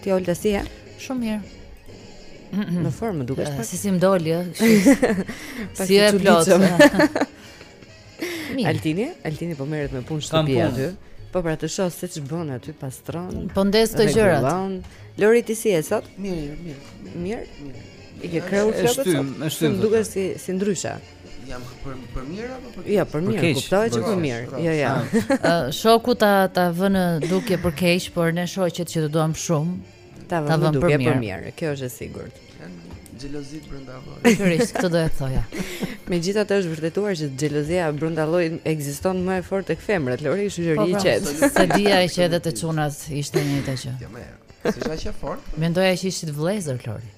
Ti Olta si je? Shumë mirë. Në formë më dukesh pak. Si si më doli, ë? Si e plot. Altini, Altini po merret me punë shtëpi aty. Po pra të shoh se ç'bën aty pastron. Po ndreq këto gjërat. Lori ti si je sot? Mirë, mirë. Mirë. Mirë. I ke krehur flokët? Është shtym, është shtym. Duket si si ndryshe. Jam për për mirë apo për keq? Jo, për mirë, kuptohet që për mirë. Jo, jo. Ë shoku ta ta vë në dukje për keq, por ne shoqet që të duam shumë ta vëmë në dukje për mirë. Kjo është e sigurt. Xhelozitë brenda llojit. Pikërisht këtë doja të thoja. Megjithatë është vërtetuar që xhelozia brenda llojit ekziston më e fortë tek femrat. Lori është po, i qetë. Po, s'e dija që edhe te çunat ishte e njëjta gjë. Jo më. S'është aq e fortë. Mendoja që ishit vëllezër Lori.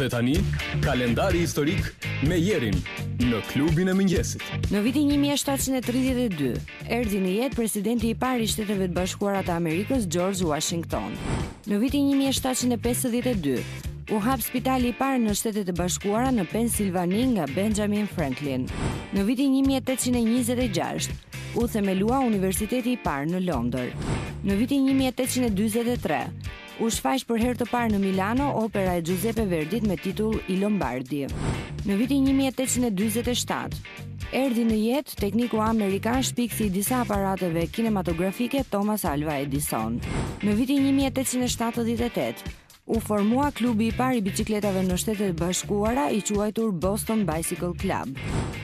Dhe tani, kalendari historik me Jerin në klubin e mëngjesit. Në vitin 1732, erdhi në jetë presidenti i parë i Shteteve të Bashkuara të Amerikës, George Washington. Në vitin 1752, u hap spitali i parë në Shtetet e Bashkuara në Pensilvani nga Benjamin Franklin. Në vitin 1826, u themelua Universiteti i parë në Londër. Në vitin 1843, U shfaq për herë të parë në Milano opera e Giuseppe Verdit me titull I Lombardi. Në vitin 1847, erdhi në jetë tekniku amerikan shpikësi i disa aparateve kinematografike Thomas Alva Edison. Në vitin 1878, u formua klubi i parë i biçikletave në Shtetet e Bashkuara i quajtur Boston Bicycle Club.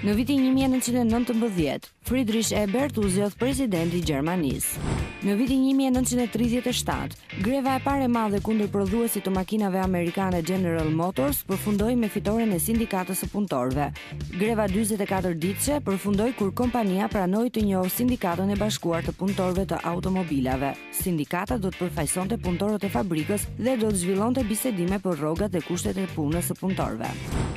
Në vitin 1919, Friedrich Ebert u zgjodh president i Gjermanisë. Në vitin një mijë e nëntëqind e tridhjetë e shtatë, greva e parë e madhe kundër prodhuesit të makinave amerikane General Motors përfundoi me fitoren e Sindikatës së Punëtorëve. Greva dyzet e katër ditëshe përfundoi kur kompania pranoi të njohë Sindikatën e Bashkuar të Punëtorëve të Automobilave. Sindikata do të përfaqësonte punëtorët e fabrikës dhe do të zhvillonte bisedime për rrogat dhe kushtet e punës së punëtorëve.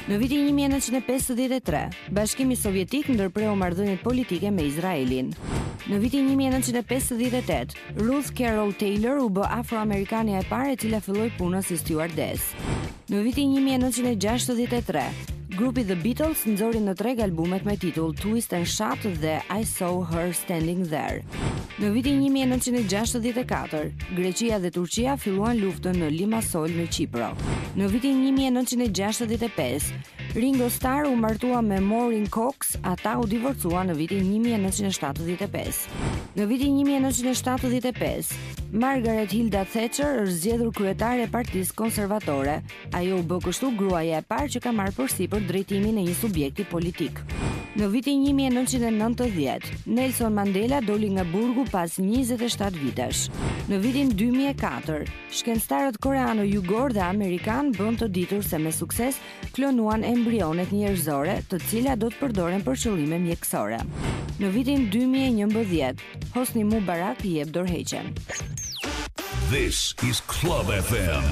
Në vitin 1953, Bashkimi Sovjetik ndërpreu marrëdhëniet politike me Izraelin. Në vitin 1958, Ruth Carol Taylor u bë afroamerikania e parë e cila filloi punën si stjuardesë. Në vitin 1963, grupi The Beatles nxori në treg albumet me titull Twist and Shout dhe I Saw Her Standing There. Në vitin 1964, Greqia dhe Turqia filluan luftën në Limassol në Qipro. Në vitin 1965, Ringo Starr u martua me Maureen Cox, ata u divorcuan në vitin 1975. Në vitin 1975, Margaret Hilda Thatcher është zgjedhur kryetare e Partisë Konservatore. Ajo u bë kështu gruaja e parë që ka marrë përsipër drejtimin e një subjekti politik. Në vitin 1990, Nelson Mandela doli nga burgu pas 27 vitesh. Në vitin 2004, shkencëtarët koreano-jugor dhe amerikan bënë të ditur se me sukses klonuan embrionet njerëzore, të cilat do të përdoren për qëllime mjekësore. Në vitin 2011, Hosni Mubarak jep dorëheqjen. This is Club FM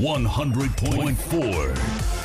100.4.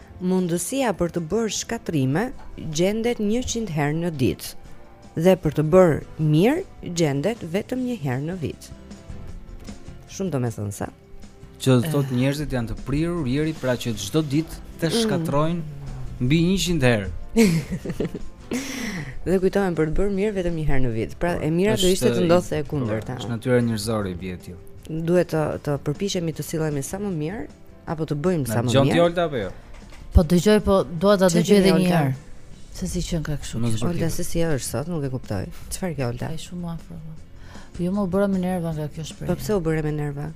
Mundësia për të bërë shkatrime gjendet njëqind herë në ditë dhe për të bërë mirë gjendet vetëm një herë në vit. Shumë domethënëse. Që do të thotë njerëzit janë të prirur Iri pra që çdo ditë të mm. shkatrojnë mbi 100 herë. dhe kujtohen për të bërë mirë vetëm një herë në vit. Pra e mira do ishte të ndodhte e kundërta. Është natyra njerëzore bie ti. Duhet të të përpiqemi të sillemi sa më mirë Apo të bëjmë sa më mirë. Dëgjon ti Olta apo jo? Po dëgjoj, po dua ta dëgjoj edhe një herë. Se si qenka kështu. Olta se si është sot, nuk e kuptoj. Çfarë ke Olta? Është shumë afër. Po. Jo më bëre me nerva nga kjo shprehje. Po pse u bëre me nerva?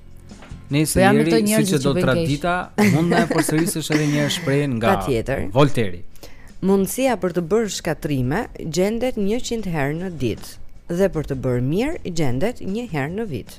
Nëse po njeri këto njerëz që do tradita, mund ta përsërisësh edhe një herë shprehjen nga Volteri. Mundësia për të bërë shkatrime gjendet 100 herë në ditë dhe për të bërë mirë gjendet një herë në vit.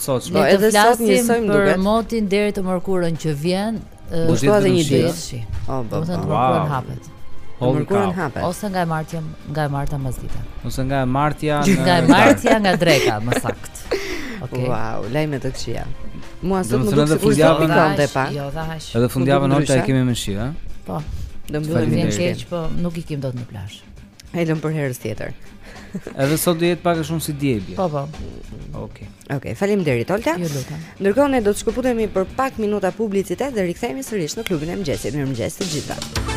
sotshme. Le të flasim për motin deri të mërkurën që vjen. Do të thotë një ditë. Oh, do të thotë mërkurën hapet. Po mërkurën hapet. Ose nga e martja, nga e marta mbasdite. Ose nga e martja në Nga e martja nga dreka, më sakt. Okej. Wow, lajme të këqija. Mua sot më duhet të fundjavën ande pa. Jo, dhash. Edhe fundjavën ande e kemi me shi, ha? Po. Do mbyllim me shi. Po, nuk ikim dot në plazh. E lëm për herës tjetër. Edhe sot do jetë pak a shumë si dje. Po po. Okej. Okej, faleminderit Olta. Ju lutem. Ndërkohë ne do të shkëputemi për pak minuta publicitet dhe rikthehemi sërish në klubin e mëngjesit. Mirëmëngjes të gjithëve.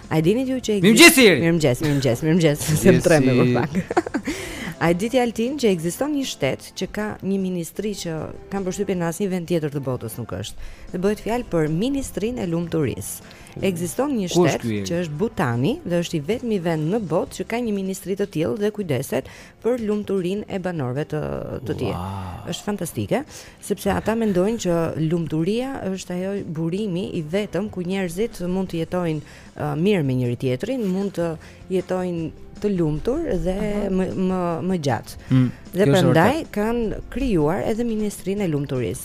A e dini ju që ekziston? Mirëmëngjes Iri. Mirëmëngjes, mirëmëngjes, mirëmëngjes. Se më trembe pak. A e di ti Altin që ekziston një shtet që ka një ministri që kam përshtypjen në asnjë vend tjetër të botës nuk është. Dhe bëhet fjalë për Ministrinë e Lumturisë. Ekziston një shtet që është Butani dhe është i vetmi vend në botë që ka një ministri të tillë dhe kujdeset për lumturinë e banorëve të tij. Wow. Është fantastike, sepse ata mendojnë që lumturia është ajo burimi i vetëm ku njerëzit mund të jetojnë uh, mirë me njëri tjetrin, mund të jetojnë të lumtur dhe mhm. më më më gjatë. Mm, dhe prandaj kanë krijuar edhe ministrinë e lumturisë.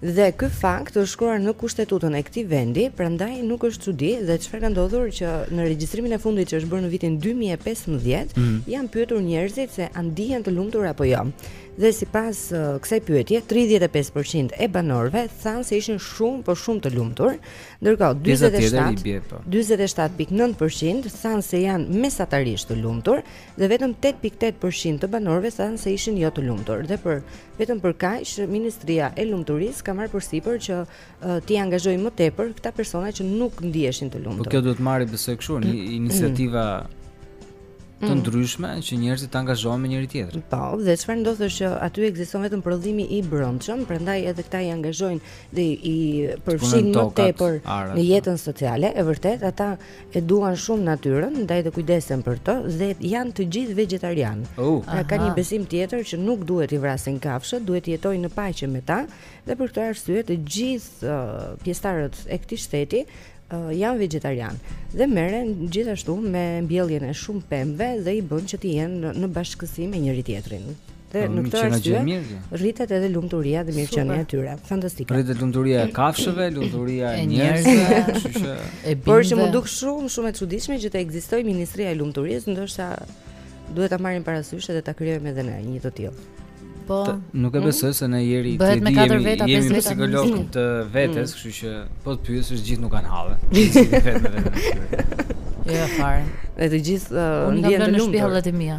Dhe ky fakt është shkruar në Kushtetutën e këtij vendi, prandaj nuk është çudi dhe çfarë ka ndodhur që në regjistrimin e fundit që është bërë në vitin 2015, mm. janë pyetur njerëzit se a ndihen të lumtur apo jo. Dhe sipas uh, kësaj pyetje, 35% e banorëve thanë se ishin shumë, po shumë të lumtur, ndërkohë 47 47.9% thanë se janë mesatarisht të lumtur dhe vetëm tetë pikë tetë për qind të banorëve thanë se ishin jo të lumtur dhe për vetëm për kaq ministria e lumturisë ka marrë përsipër që uh, t'i angazhojë më tepër këta persona që nuk ndiheshin të lumtur. Po kjo duhet të marrë besoj kështu, një mm. iniciativa mm. të ndryshme që njerëzit të angazhohen me njëri tjetrin. Po, dhe çfarë ndodh është që aty ekziston vetëm prodhimi i brendshëm, prandaj edhe këta i angazhojnë dhe i përfshijnë më tepër në jetën sociale, e vërtet ata e duan shumë natyrën, ndaj dhe kujdesen për të dhe janë të gjithë vegjetarianë. Uh. Pra kanë një besim tjetër që nuk duhet t'i vrasin kafshët, duhet të jetojnë në paqe me ta dhe për këtë arsye të gjithë uh, pjesëtarët e këtij shteti uh, janë vegjetarianë dhe merren gjithashtu me mbjelljen e shumë pemëve dhe i bën që të jenë në bashkësi me njëri tjetrin. Dhe për këtë arsye rritet edhe lumturia dhe mirëqenia e tyre. Fantastike. Rritet lumturia e kafshëve, lumturia e njerëzve, kështu që e bën. Por që m'u duk shumë shumë e çuditshme që të ekzistojë ministria e lumturisë, ndoshta duhet ta marrim parasysh edhe ta krijojmë edhe ne një të tillë. Po, nuk e mhm. besoj se ne e di ti jemi jemi psikologë të vetes, mm. kështu që po të pyesësh të gjithë nuk kanë halle. Jo, fare. Dhe të gjithë uh, ndihen të lumtur. Unë kam në shtëpi hallet e mia.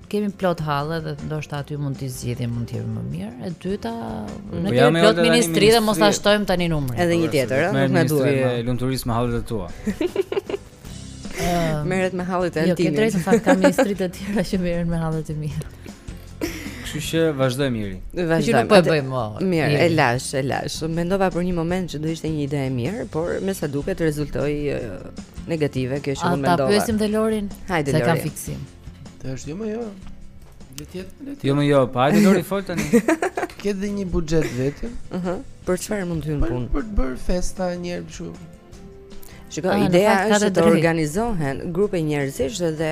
kemi plot halle dhe ndoshta aty mund t'i zgjidhim, mund të jemi më mirë. E dyta, ne po kemi plot ministri dhe mos ta shtojmë tani numrin. Edhe një tjetër, ëh, nuk na duhet. Ministri e lumturisë me hallet e tua. Ëm, merret me hallet e antimit. Jo, ke të drejtë, në fakt ka ministri të tjera që merren me hallet e mia. Kështu që vazhdojmë Miri. Vazhdojmë. Nuk po e bëjmë më. Mirë, e lashë, e lashë. Mendova për një moment që do ishte një ide e mirë, por me sa duket rezultoi negative kjo që mendova. Ta pyesim dhe Lorin. Hajde Lori. Se e ka fiksim. Të është jo më jo. Le të jetë, le të jetë. Jo më jo, pa hajde Lori fol tani. Ke dhe një buxhet vetëm? Ëh. Për çfarë mund të hyjë në punë? Për të bërë festa një herë kështu. Shiko, ah, ideja është të organizohen grupe njerëzish dhe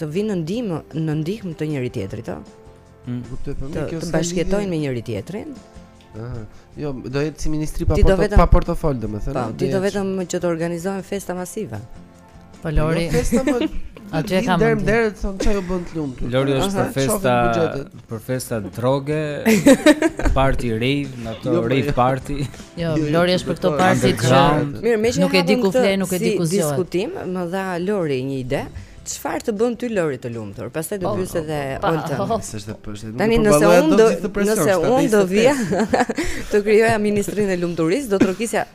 të vijnë në ndihmë në ndihmë të njëri tjetrit, ëh. Mm. Kuptoj po mirë kjo. Të bashkëjetojnë me njëri tjetrin. Ëh. Jo, do jetë si ministri pa portofol, pa portofol domethënë. Po, ti do vetëm që të organizohen festa masive. Po Lori. Po, Ata vijnë derë më derë të thonë çfarë ju bën të lumtur. Lori është për festa për festa droge, party rave, në ato jo, po, rave jo. party. Jo, jo, Lori është për këto party të gjallë. Mirë, meqë nuk e di ku fle, nuk e di ku zgjohet. Diskutim, më dha Lori një ide. Çfarë të bën ty Lori të lumtur? Pastaj do pyes edhe Olta. S'është po është. Tani nëse unë do nëse unë do vija të krijoja ministrinë e lumturisë, do trokisja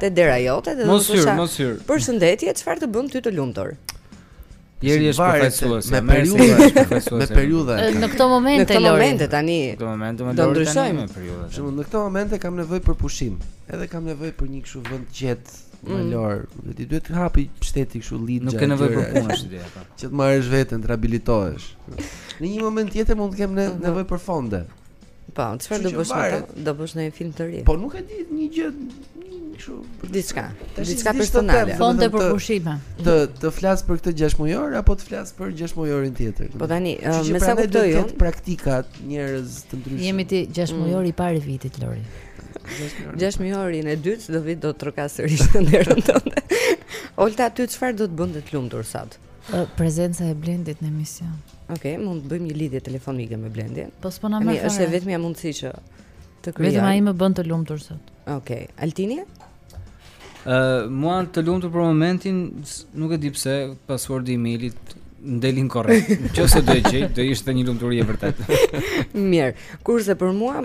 te dera jote dhe do të thosha. Mos hyr, mos Përshëndetje, çfarë të bën ty të lumtur? Lori është përfaqësuese me periudhë, me periudhë. Në këto momente, në këto momente tani. Në këto momente më do të ndryshojmë periudhën. Shumë në këto momente kam nevojë për pushim, edhe kam nevojë për një kështu vend të qetë, mm. malor. Dhe ty duhet të të hapi shteti kështu lidhje. Nuk ke nevojë për punë ashtu dieta. Që të marrësh veten, të rehabilitohesh. Në një moment tjetër mund të kem nevojë për fonde. Po, çfarë do bësh me ta? Do bësh një film të ri. Po nuk e di një gjë kështu diçka, diçka personale. Fonde për pushime. Të të flas për këtë 6 mujor apo të flas për 6 mujorin tjetër? Po tani, me sa kuptoj unë, praktikisht njerëz të ndryshëm. Jemi te 6 mm. mujor i parë i vitit Lori. 6 mujorin e dytë të vitit do të trokas sërish në derën tënde. Olta, ty çfarë do të bënte të lumtur sot? Prezenca e Blendit në emision. Okej, okay, mund të bëjmë një lidhje telefonike me Blendin. Po s'po na merr. Është e vetmja mundësi që të krijojmë. Vetëm ai më bën të lumtur sot. Okej, okay. Altini? Ë, uh, mua të lumtur për momentin, nuk e di pse passwordi i mailit më del inkorrekt. Nëse do e gjeja, do ishte një lumturi e vërtetë. Mirë. Kurse për mua,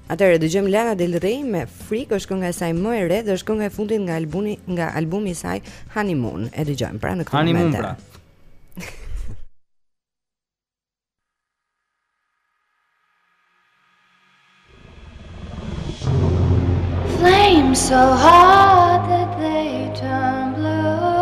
Atëherë dëgjojmë Lana Del Rey me Freak, është kënga e saj më e re dhe është kënga e fundit nga albumi nga albumi i saj Honeymoon. E dëgjojmë pra në këtë moment. Honeymoon pra. Flames so hot that they turn blue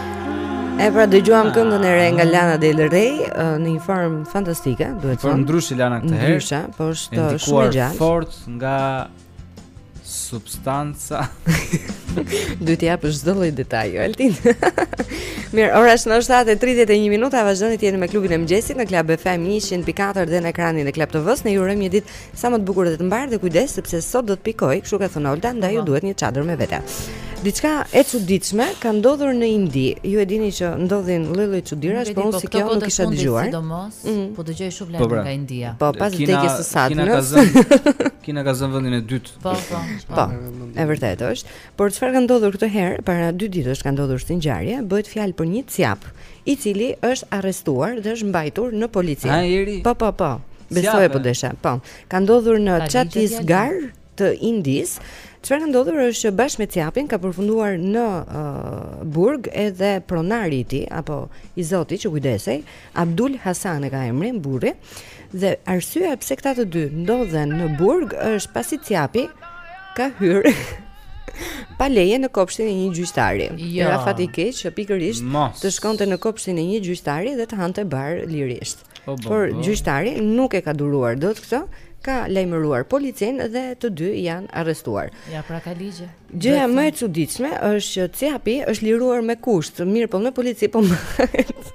E pra dëgjuam ah. këngën e re nga Lana Del Rey në një formë fantastike, duhet të them. Ndryshe Lana këtë herë. Ndryshe, po është shumë e gjallë. fort nga substanca. Duhet të japësh çdo lloj detaji, Altin. Mirë, ora është 7:31 minuta, vazhdoni të jeni me klubin e mëngjesit në Club FM 104 dhe në ekranin e Club TV-s. Ne ju urojmë një ditë Sa më të bukur dhe të mbarë dhe kujdes sepse sot do të pikojë, kështu ka thënë Olta, ndaj ju duhet një çadër me vete. Diçka e çuditshme ka ndodhur në Indi. Ju e dini që ndodhin lloj-lloj çudirash, por unë si kjo nuk kisha dëgjuar. Sidomos, mm. po dëgjoj shumë lajme po, nga India. Po pas vdekjes së Sadnës. Kina ka zënë Kina ka zënë vendin e dytë. Po, po. Po. E vërtetë është. Por çfarë ka ndodhur këtë herë? Para dy ditësh ka ndodhur si ngjarje, bëhet fjalë për një cjap, i cili është arrestuar dhe është mbajtur në polici. Po, po, po. Besoje po deshe. Po. Ka ndodhur në Chhattisgarh të Indisë. Çfarë ka ndodhur është që bashkë me cjapin ka përfunduar në uh, burg edhe pronari i tij apo i zoti që kujdesej, Abdul Hasan e ka emrin burri dhe arsyeja pse këta të dy ndodhen në burg është pasi cjapi ka hyrë pa leje në kopshtin e një gjyqtari. Jo. I ra fati keq që pikërisht Mos. të shkonte në kopshtin e një gjyqtari dhe të hante bar lirisht. Po, po, Por po. gjyqtari nuk e ka duruar dot këtë, ka lajmëruar policinë dhe të dy janë arrestuar. Ja pra ka ligje. Gjëja më e çuditshme është që cjapi është liruar me kusht, mirëpo në polici po mbahet.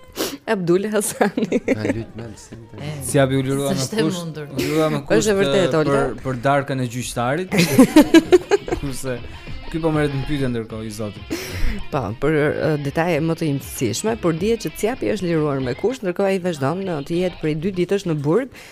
Abdul Hasani. Ai lut më sente. Cjapi u lirua me kusht? U lirua me kusht? Është e vërtetë eh, Olga. Për për darkën e gjyqtarit. Kurse ky po merret në pyetje ndërkohë i zoti. Po, për eh, detaje më të imtësishme, por dihet që cjapi është liruar me kusht, ndërkohë ai vazhdon eh, të jetë prej 2 ditësh në burg,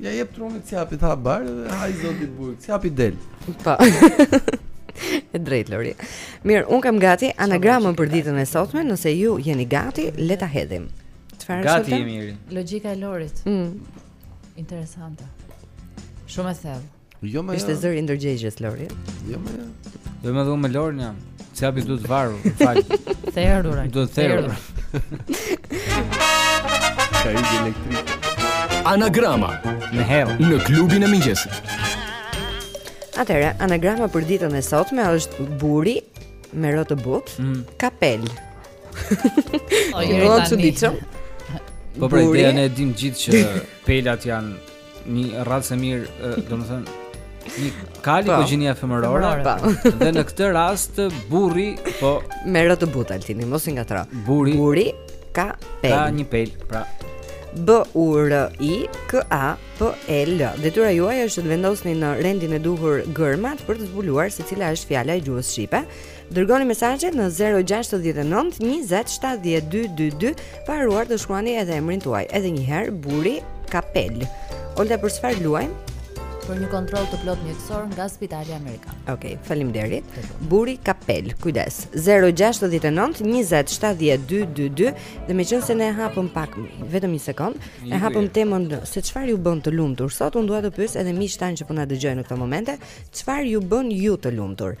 Ia jep trurit cjapi të ha bar dhe ha i zoti burg, cjapi del. Pa. Po. E drejtë Lori. Mirë, unë kam gati anagramën për ditën e sotme, nëse ju jeni gati, le ta hedhim. Çfarë është? Gati jemi. Logjika e Lorit. Mm. Interesante. Shumë e thellë. Jo më. Ishte zëri i ndërgjegjes Lori. Jo më. Jo më dhumë Lorin jam. Çka bi duhet varur, fal. Të erdhur. Do të erdhur. Ka i elektrik. Anagrama në hell në klubin e mëngjesit. Atëherë, anagrama për ditën e sotme është buri me r të butë, mm. ka pelë. Ojë, çuditshëm. Po pra, ne e dimë të gjithë që pelat janë Një racë e mirë, domethënë, një kali, po, po gjinia femërore, po. dhe në këtë rast, burri, po... Me r të butë, Altini, mos e ngatërro. Buri, buri ka pelë. Ka një pelë, pra. B-U-R-I-K-A-P-L Detyra juaj është të vendosni në rendin e duhur germat për të zbuluar se cila është fjala e gjuhës shqipe Dërgoni mesazhet në 069 20 70 222 pa harruar të shkruani edhe emrin tuaj. Edhe një herë buri ka pelë. Olga për çfarë luajmë? Për një kontroll të plotë mjekësor nga Spitali Amerikan. Okej, okay, faleminderit. Buri ka pelë. Kujdes. 069 20 70 222 dhe meqenëse ne e hapëm pak vetëm një sekond, e hapëm temën se çfarë ju bën të lumtur. Sot unë dua të pyes edhe miqtë tanë që po na dëgjojnë në këto momente, çfarë ju bën ju të lumtur?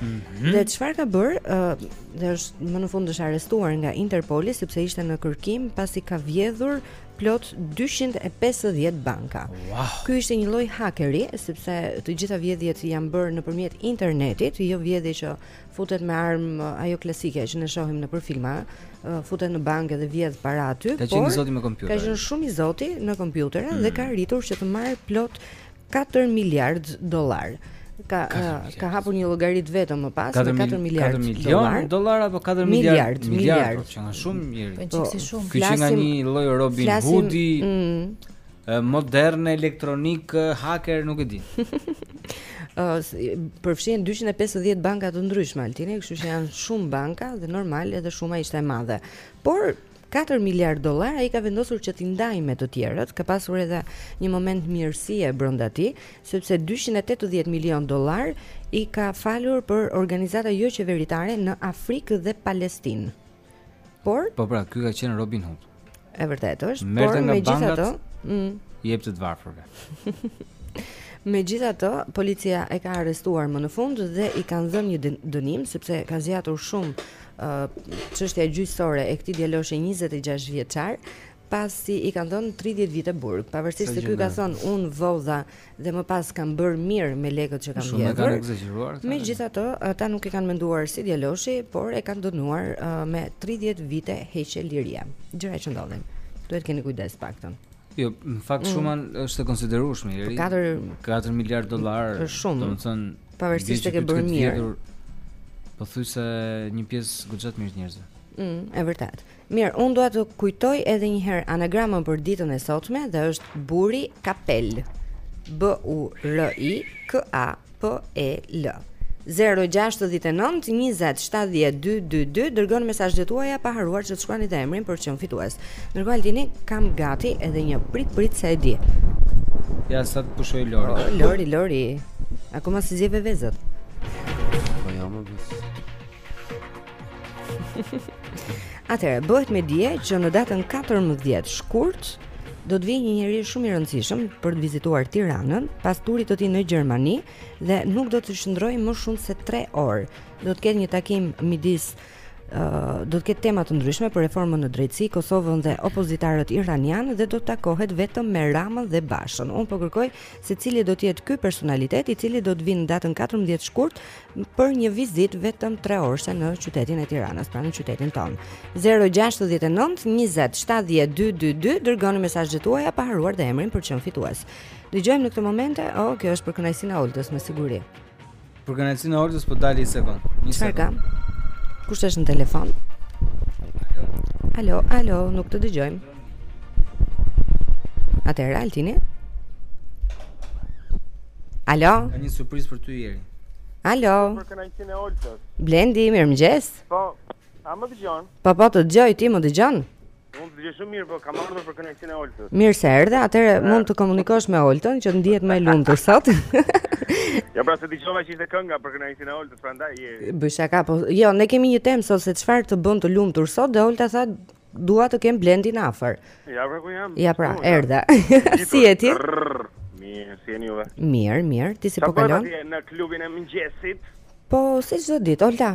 Mm -hmm. Dhe çfarë ka bër, ë, uh, është më në fund është arrestuar nga Interpoli sepse ishte në kërkim pasi ka vjedhur plot 250 banka. Wow. Ky ishte një lloj hakeri sepse të gjitha vjedhjet janë bërë nëpërmjet internetit, jo vjedhje që futet me armë ajo klasike që ne shohim nëpër filma, futet në bankë dhe vjedh para aty, por ka qenë zoti me kompjuter. Ka qenë shumë i zoti në kompjuter mm. dhe ka arritur që të marrë plot 4 miliardë dollarë ka ka hapur një llogari vetëm më pas me 4 miliardë milionë dollarë apo 4 miliardë miliardë që janë shumë mirë. Po çik si, po, shumë. Ky qenka një lloj Robin Hoodi mm. modern elektronik hacker nuk e di. përfshihen 250 banka të ndryshme Altini, kështu që janë shumë banka dhe normal edhe shuma ishte e madhe. Por Katër miliardë dollarë ai ka vendosur që t'i ndajë me të tjerët, ka pasur edhe një moment mirësie brenda tij, sepse dyqind e tetëdhjetë milionë dollarë i ka falur për organizata joqeveritare në Afrikë dhe Palestinë. Por, Po pra, ky ka qenë Robin Hood. e vërtetë është, por Merrte nga megjithatë, bankat. mm, I jepte të varfërve. Megjithatë, policia e ka arrestuar më në fund dhe i kanë dhënë një dë- dënim sepse ka zgjatur shumë çështja gjyqësore e këtij djaloshi 26 vjeçar pasi i kanë dhënë 30 vite burg. Pavarësisht se ky ka thënë un vodha dhe më pas kam bër mirë me lekët që kam vjedhur. Megjithatë, ata nuk e kanë menduar si djaloshi, por e kanë dënuar uh, me 30 vite heqje lirie. Gjëra që ndodhin. Duhet të keni kujdes paktën. Jo, në fakt mm. shumë është e konsiderueshme, i ri. 4 4 miliard dollarë. Shumë. Domethënë Pavarësisht se ke bërë mirë. Po thuj se një pjesë guxhat mirë njerëzve. Mm, e vërtet. Mirë, unë dua të kujtoj edhe një herë anagramën për ditën e sotme dhe është buri kapel. B U R I K A P E L. 0692070222 dërgoni mesazhet tuaja pa harruar që të shkruani dhe emrin për të qenë fitues. Ndërkohë Altini kam gati edhe një prit prit se e di. Ja sa të pushoj Lori. Oh, Lori, Lori. Akoma s'i zjeve vezët Po jo më beso Atëherë, bëhet me dije që në datën 14 shkurt do të vijë një njeri shumë i rëndësishëm për të vizituar Tiranën pas turit të tij në Gjermani dhe nuk do të qëndrojë më shumë se 3 orë. Do të ketë një takim midis do të ketë tema të ndryshme për reformën në drejtësi, Kosovën dhe opozitarët iranianë dhe do të takohet vetëm me Ramën dhe Bashën. Unë po kërkoj se cili do të jetë ky personalitet i cili do të vijë në datën 14 shkurt për një vizitë vetëm 3 orëshe në qytetin e Tiranës, pra në qytetin tonë. 069 20 70 222 dërgoni mesazhet tuaja pa harruar dhe emrin për të qenë fitues. Dëgjojmë në këto momente, oh, kjo është për kënaqësinë e Oltës me siguri. Për kënaqësinë e Oltës po dali një sekond. Një sekond. Çfarë kam? Kush është në telefon? Alo, alo, nuk të dëgjojmë. Atëherë Altini. Alo. Ka një surprizë për ty Blendi. Alo. Për kënaqësinë e Oltës. Blendi, mirëmëngjes. Po, a më dëgjon? Po, po, të dëgjoj, ti më dëgjon? Unë të dëgjoj shumë mirë, po kam ardhur për kënaqësinë e Oltës. Mirë se erdhe. Atëherë ah. mund të komunikosh me Oltën që të ndihet më e lumtur sot. Ja pra se dëgjova që ishte kënga për kënaqësinë e Oltës, prandaj je. Bëj shaka, po jo, ne kemi një temë sot se çfarë të bën të lumtur sot dhe Olta tha dua të kem Blendin afër. Ja pra ku jam. Ja pra, erdha. Si je ti? Mirë, si jeni juve? Mirë, mirë. Ti si po kalon? Sapo në klubin e mëngjesit? Po, si çdo ditë, Olta.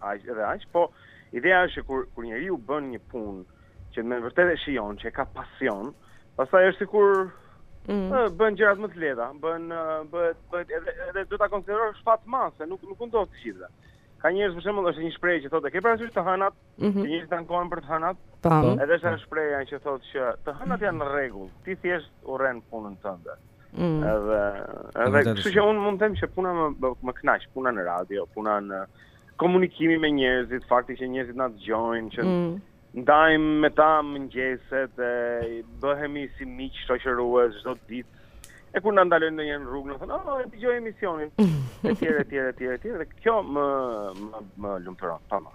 aq edhe aq, po ideja është që kur kur njeriu bën një punë që me vërtet e shijon, që e ka pasion, pastaj është sikur mm. ë, bëhen gjërat më të lehta, bën bëhet bëhet edhe edhe duhet ta konsiderosh fat të madh, se nuk nuk u ndodh të gjithëve. Ka njerëz për shembull është një shprehje që thotë ke parasysh të hënat, mm -hmm. njerëzit ankohen për të hënat. Po. Edhe është një shprehje që thotë që të hënat janë në rregull, ti thjesht urren punën tënde. Mm. Edhe edhe kështu që unë mund të them që puna më më kënaq, puna në radio, puna në komunikimi me njerëzit, fakti që njerëzit na dëgjojnë, që mm. ndajm me ta mëngjeset e bëhemi si miq shoqërues çdo ditë. E kur na ndalojnë në ndonjë rrugë, na thonë, "Oh, e dëgjoj emisionin." Etj, etj, etj, etj. Dhe kjo më më më lumturon, tamam.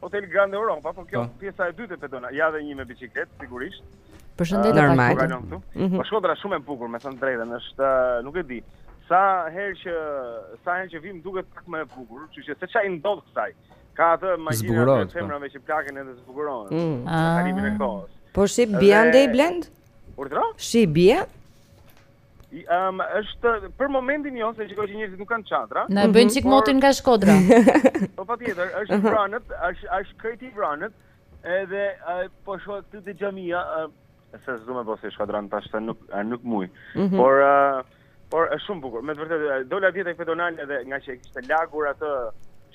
Hotel Grand Europa, po kjo po. pjesa e dytë e pedonalja dhe një me biçikletë sigurisht. Përshëndetje uh, normal. Po kalon këtu. Mm -hmm. Po Shkodra shumë e bukur, me thënë drejtën, është nuk e di. Sa herë që sa herë që vim duket pak më e bukur, kështu që se ça i ndodh kësaj. Ka atë magjinë e po. femrave që plaken edhe zbukurohen. Mm. Ah. Me kalimin e kohës. Po shi bie andej Blend? Urdhro? Shi bie? Um, është për momentin jo, se shikoj që njerëzit nuk kanë çadra. Na e bën mhm. çik motin nga Shkodra. Po patjetër, është mhm. vranët, është është krejt i vranët, edhe po shoh këtu te xhamia, uh, se s'do me bo si shkodran tash se nuk a, nuk muj. Mm -hmm. Por uh, por është shumë bukur. Me të vërtetë dola vjet tek pedonalja dhe nga që kishte lagur atë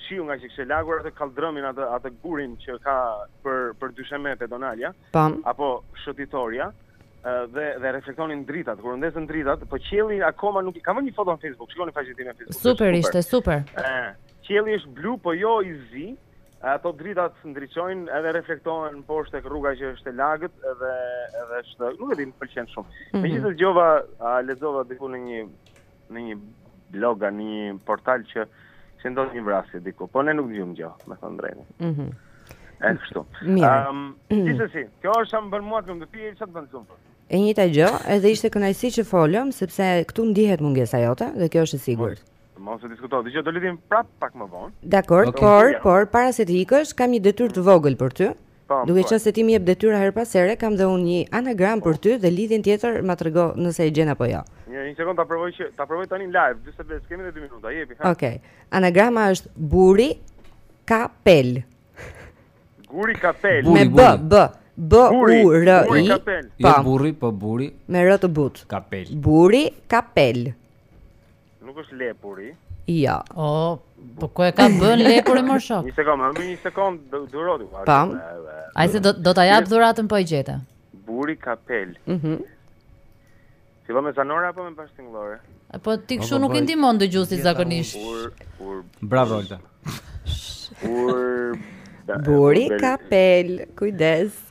shiu nga që kishte lagur atë kalldrëmin atë atë gurin që ka për për dysheme pedonalja. Tam. apo shëtitorja dhe dhe reflektonin dritat kur ndizen dritat po qielli akoma nuk kam vënë një foto në Facebook shikoni faqen time në Facebook super ishte super qielli është blu po jo i zi ato dritat ndriçojnë edhe reflektohen poshtë tek rruga që është e lagët edhe edhe është nuk e di më pëlqen shumë mm -hmm. megjithëse dëgjova lexova diku në një në një blog a në një portal që që ka ndodh një vrasje diku, po ne nuk dëgjojmë gjë, me thënë të drejtën. Mhm. Mm e kështu. Mirë. Um, Gjithsesi, kjo është sa më bën mua këtu, ti e çfarë bën këtu? E njëjta gjë, edhe ishte kënaqësi që folëm sepse këtu ndihet mungesa jote dhe kjo është e sigurt. Mos mos e diskutoj. Dhe do lidhemi prap pak më vonë. Dakor, okay. por por para se të ikësh kam një detyrë të vogël për ty. Duke qenë se ti më jep detyra herë pas here, kam dhe unë një anagram për ty dhe lidhjen tjetër ma trego nëse e gjen apo jo. Mirë, një sekondë ta provoj që, ta provoj tani live, dyzet e pesë, kemi edhe dy minuta, jepi, ha. Okej. Anagrama është buri kapel. Guri kapel. Me b, b, b u r i. Buri kapel. Jo burri, po buri. Me r të butë. Kapel. Buri kapel. Nuk është lepuri. Jo. O, po ku e ka b-në lepuri mor shok? Një sekond, më një sekond duro ti. Pam. Hajt se do ta jap dhuratën po e gjete. Buri kapel. Mhm. Mm Fillon me zanore apo me bashkëtingëllore? Po ti kshu nuk i ndihmon dëgjuesit zakonisht. Bravo Olta. Buri kapel. Kujdes.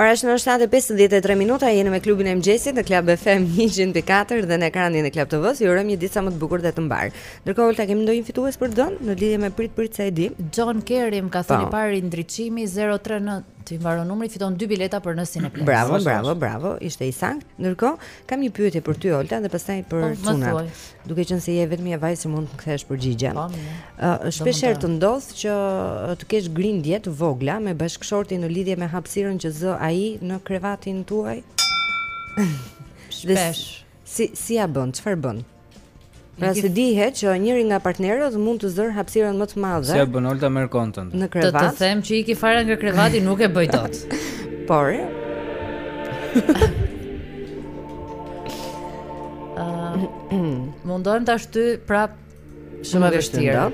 Ora është 7:53 minuta, jemi me klubin e mëngjesit në Club FM 104 dhe në ekranin e Club TV-s. Ju urojmë një ditë sa më të bukur dhe të mbarë. Ndërkohë a kemi ndonjë fitues për Xhon në lidhje me prit prit se e di. John Kerry më ka thënë po. i pari Ndriçimi 039 i mbaron numri fiton dy bileta për në Cineplex. Bravo, bravo, bravo. Ishte i saktë. Ndërkohë Kam një pyetje për ty Olta dhe pastaj për çunat. Duke qenë se je e vetmja vajzë që mund të më kthesh përgjigje. Po, uh, shpesh herë të ndodh që të kesh grindje të vogla me bashkëshortin në lidhje me hapësirën që zë ai në krevatin tuaj? Shpesh. si si ia bën? Çfarë bën? Pra se dihet që njëri nga partnerët mund të zërë hapsirën më të madhe Ç'bën Olta merr koltukun Në krevat Të të them që iki fare nga krevati nuk e bëj dot Por uh, Mundohem ta shtyj prap Shumë e vështirë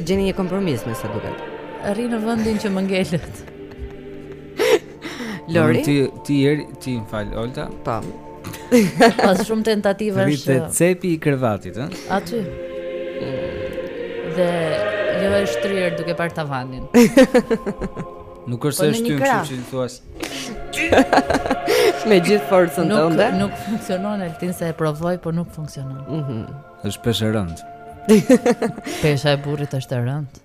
Gjeni një kompromis me sa duket Rri në vendin që më ngelet Lori. Ti ti er ti më fal Olta. Po. Pas shumë tentativash. Rri te cepi i krevatit, ë? Aty. Dhe jo e shtrirë duke parë tavanin. Nuk është po pse s'e shtyn, kështu që ti thua. Me gjithë forcën tënde. Nuk nuk funksionon Altin se e provoj, por nuk funksionon. Mhm. Është peshë e rëndë. Pesha e burrit është e rëndë.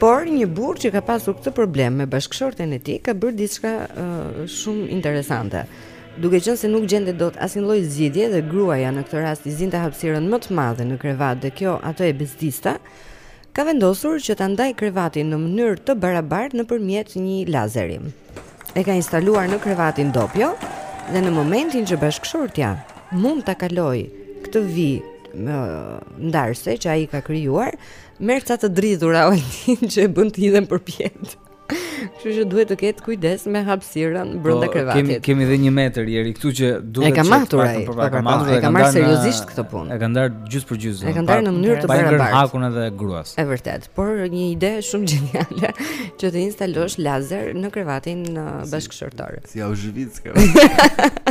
Por një burrë që ka pasur këtë problem me bashkëshorten e tij ka bërë diçka uh, shumë interesante. Duke qenë se nuk gjente dot asnjë lloj zgjidhje dhe gruaja në këtë rast i zinte hapësirën më të madhe në krevat dhe kjo atë e bezdiste, ka vendosur që ta ndajë krevatin në mënyrë të barabartë nëpërmjet një lazeri. E ka instaluar në krevatin dopjo dhe në momentin që bashkëshortja mund ta kalojë këtë vijë ndarëse që ai ka krijuar, Merr ca të dridhura Oltin që e bën të hidhet përpjetë. Kështu që duhet të ketë kujdes me hapësirën brenda po, krevatit. Kemi kemi dhe 1 metër njeri këtu që duhet të ketë. E ka matur ai. Po, po, e ka matur. E ka marrë seriozisht këtë punë. E ka ndar gjys për gjys. E ka ndar në mënyrë të barabartë. Pa hakun edhe gruas. Është vërtet, por një ide shumë gjeniale që të instalosh lazer në krevatin bashkëshortor. Si au zhvic krevat.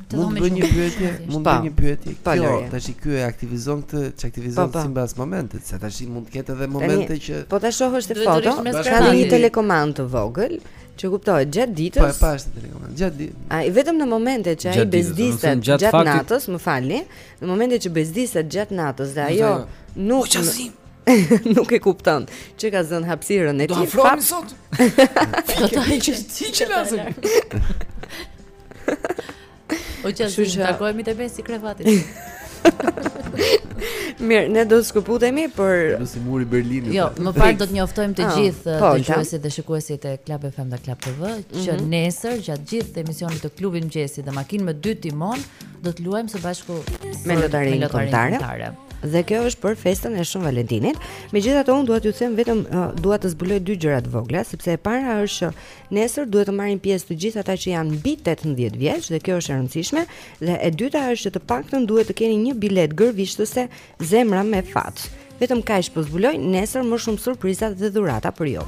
Të Mund të bëj një pyetje, mund të bëj një pyetje. Kjo tash i ky e aktivizon këtë, çaktivizon simbas momentit, se tash mund të ketë edhe momente që Po ta shohësh te foto, ka një telekomand të vogël që kuptohet gjatë ditës. Po e pashë telekomandë, gjatë ditës. Ai vetëm në momente që ai bezdiset gjatë natës, më falni, në momente që bezdiset gjatë natës dhe ajo nuk nuk e kupton që ka zënë hapësirën e tij. Do afrohemi sot. Do të hajë çështë. O që ashtu që takohemi te mesi krevatit Mirë, ne do të shkëputemi për Do si muri Berlinit Jo, më parë do të njoftojmë të ah, gjithë po, Dëgjuesit dhe shikuesit e Club FM dhe Club TV mhm. Që nesër, gjatë gjithë emisionit të Klubi i Mëngjesit dhe Makinë me dy timon Do të luajmë së bashku Me Lotarinë Kombëtare Dhe kjo është për festën e Shën Valentinit. Megjithatë unë dua t'ju them vetëm uh, dua të zbuloj dy gjëra të vogla, sepse e para është që Nesër duhet të marrin pjesë të gjithë ata që janë mbi 18 vjeç dhe kjo është e rëndësishme dhe e dyta është që të paktën duhet të keni një biletë gërvishtëse Zemra me fat. Vetëm kaq po zbuloj nesër më shumë surpriza dhe dhurata për ju.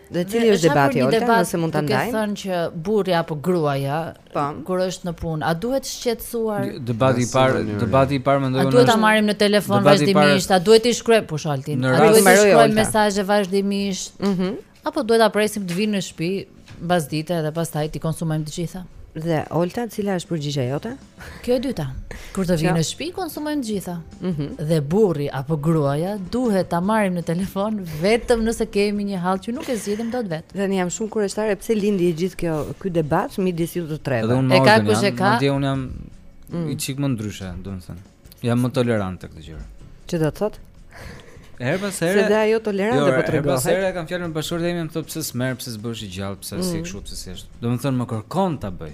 Dhe cili është debati Olta, debat, nëse mund ta ndajmë? Do të thotë që burri apo gruaja, po. kur është në punë, a duhet shqetësuar? Debati i parë, debati i parë mendoj unë. A duhet ta marrim në telefon vazhdimisht? A duhet t'i shkruajmë po shaltin? A duhet të shkruajmë mesazhe vazhdimisht? Mhm. Apo duhet ta presim të vijë në shtëpi mbasdite dhe pastaj t'i konsumojmë të gjitha? Dhe Olta, cila është përgjigja jote? Kjo e dyta. Kur të vijë në shtëpi konsumojmë të gjitha. Mm -hmm. Dhe burri apo gruaja duhet ta marrim në telefon vetëm nëse kemi një hall që nuk e zgjidhim dot vet. Dhe ne jemi shumë kurioztare pse lindi e gjithë kjo ky debat midis ju të treve. E ka kush e ka? Dhe un jam mm. i çik më ndryshe, domethënë. Jam më tolerant tek këto gjëra. Ça do të thotë? Herë pas herë. Se dhe ajo tolerante jo, po tregohet. Herë pas herë kam fjalën bashkëshortja ime, më thotë pse s'merr, pse s'bëhesh i gjallë, pse mm. si kështu, pse si ashtu. Domethënë më kërkon ta bëj.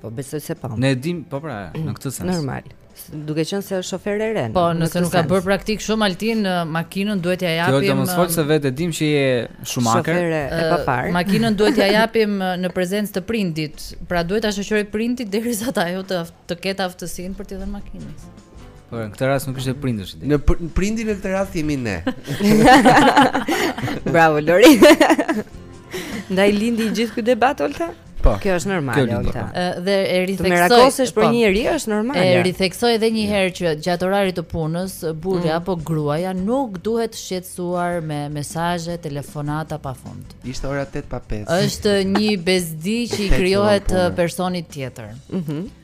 Po besoj se po. Ne e dim, po pra, në mm, këtë sens. Normal. Duke qenë se është shofere e re. Po, nëse nuk ka bërë praktikë shumë Altin ë makinën duhet t'ia japim. Jo, ti mos fol se vetë e dim që je Shumaker. Shofere e paparë. Makinën duhet t'ia japim në prezencë të prindit. Pra duhet ta shoqërojë prindit derisa ta ajo të të ketë aftësinë për t'i dhënë makinën. Po, në këtë rast nuk ishte prindi. Ë prindi në këtë rast jemi ne. Bravo Lori. Ndaj lindi i gjithë ky debat Olta? Po. Kjo është normale Olta, po. Ë, dhe e Të ritheksoj. merakosesh për po. një njeri është normale. E ritheksoj edhe një herë që gjatë orarit të punës, burri Mm. apo gruaja nuk duhet shqetësuar me mesazhe, telefonata pa fund. Ishte ora 8 pa 5. Është një bezdi që i Tetë krijohet vonë pune. personit tjetër. Mhm.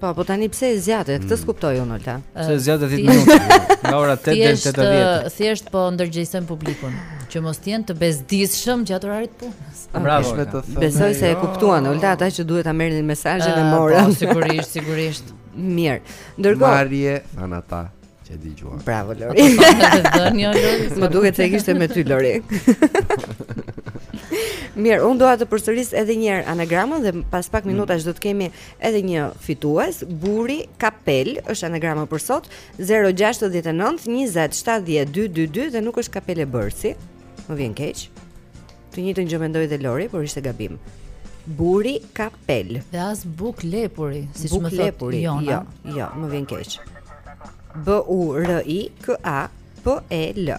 Po, po tani pse e zgjatet? Këtë mm. s'kuptoj unë Olta. Pse e zgjatet 10 minuta? Nga ora 8 deri 8 e 10. Thjesht po ndërgjegjësojmë publikun që mos të jenë të bezdisshëm gjatë orarit punës. Bravo. Besoj se e kuptuan Olta ata që duhet ta merrnin mesazhin e ah, morën. Po, sigurisht, sigurisht. Mirë. Ndërkohë Marje, ana ta. Që e dëgjuan. Bravo, Lori. Më duket se e kishte me ty, Lori. Mirë, unë doa të përsëris edhe njëherë anagramën dhe pas pak mm. minutash do të kemi edhe një fitues. Buri Kapel është anagrama për sot, 069 20 70 222 dhe nuk është Kapelebërësi, më vjen keq. Të njëjtën gjë mendoi dhe Lori, por ishte gabim. Buri Kapel. Dhe as bukë lepuri, siç më thotë lepuri. Jona. Jo, jo, më vjen keq. B U R I K A P E L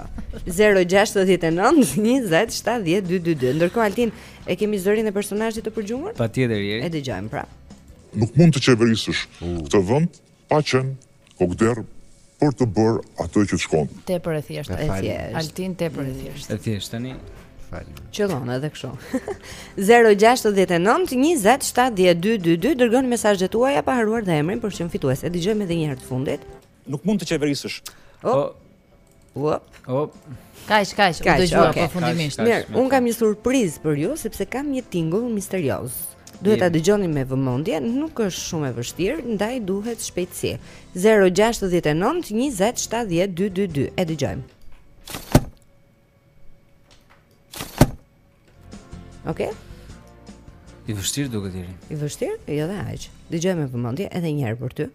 069 20 70 222. Ndërkohë Altin, e kemi zërin e personazhit të përgjumur? Patjetër, Eri. E dëgjojmë pra. Nuk mund të qeverisësh këtë vend Pa qenë kokder për të bërë atë që të shkon. Tepër e thjeshtë. E thjeshtë. Altin tepër e thjeshtë. E thjeshtë tani. Falem. Qëllon edhe kështu. 069 20 70 222 dërgoni mesazhet tuaja pa harruar dhe emrin për çmimin fitues. E dëgjojmë edhe një herë të fundit. Nuk mund të qeverisësh. Oh. Uop. Uop. Kaq, kaq, u dëgjova okay. pafundimisht. Mirë, unë kam një surprizë për ju sepse kam një tingull misterioz. Duhet ta dëgjoni me vëmendje, nuk është shumë e vështirë, ndaj duhet shpejtësi. 069 20 70 222. E dëgjojmë. Okej. Okay? I vështirë duket deri. I vështirë? Jo dhe aq. Dëgjojmë me vëmendje edhe një herë për ty.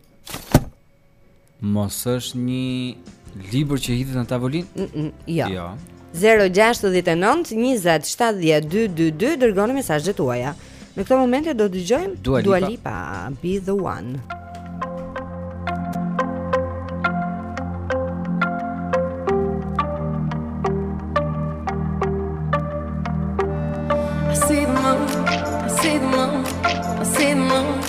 Mos është një libër që hidhet në tavolinë? Mm -mm, jo. Jo. 069 20 70 222 dërgoni mesazhet tuaja. Në këto momente do dëgjojmë Dua Lipa, Dua Lipa Be the One. I see the moon, I see the moon, I see the moon.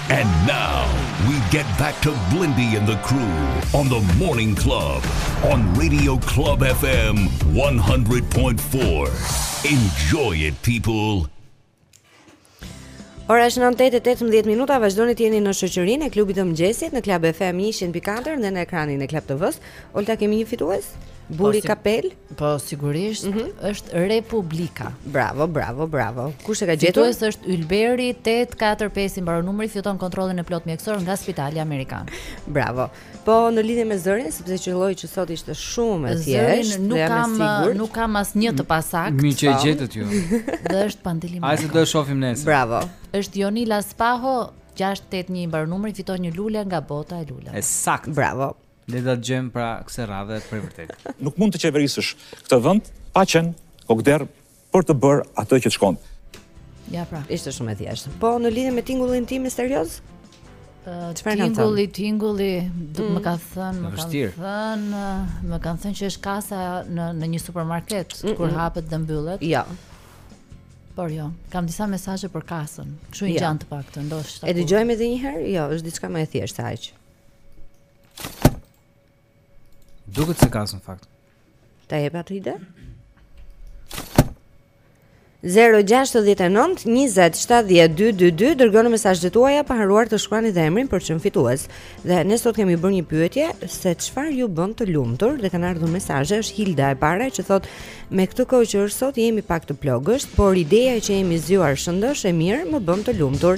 And now we get back to Blendi and the crew on the morning club on Radio Club FM 100.4. Enjoy it people. Ora është 9:18 minuta, vazhdoni të jeni në shoqërinë e klubit të mëngjesit në Club FM 100.4 dhe në ekranin e Club TV-s. Olta kemi një fitues? Buri Kapel? Po sigurisht, mm -hmm. është Republika. Bravo, bravo, bravo. Kush e ka gjetur? Fitues është Ylberi 845 i mbaron numri, fiton kontrollin e plotë mjekësor nga Spitali Amerikan. Bravo. Po në lidhje me zërin, sepse qelloi që sot ishte shumë e thjeshtë, nuk kam nuk kam asnjë të pasaktë. Mirë që e po. gjetët ju. Dhe është Pandeli Marko. Hajde do e shohim nesër. Bravo. Është Jonila Spaho 681 i mbaron numri, fiton një lule nga bota e luleve. E saktë. Bravo. Le ta dëgjojmë pra kësaj radhe për së vërteti. Nuk mund të qeverisësh këtë vend pa qenë kokëderr për të bërë atë që të shkon. Ja pra, ishte shumë e thjeshtë. Po në lidhje me tingullin tim misterioz? Çfarë kanë thënë? Tingulli, tingulli, do të më mm. ka thënë, më kanë thënë, më kanë thënë që është kasa në në një supermarket mm -mm. kur hapet dhe mbyllet. Jo. Por jo, kam disa mesazhe për kasën. Kështu i gjan të paktën, ndoshta. E dëgjojmë edhe një herë? Jo, është diçka më e thjeshtë se aq. Duket si kasë në fakt. Ta jep atë ide? 069 20 70 222 Dërgoni mesazhet tuaja pa harruar të shkruani dhe emrin për të qenë fitues Dhe ne sot kemi bërë një pyetje Se çfarë ju bën të lumtur Dhe kanë ardhur mesazhe është Hilda e para Që thotë me këtë kohë që është sot jemi pak të plogësht Por ideja që jemi zgjuar shëndoshë e mirë Më bën të lumtur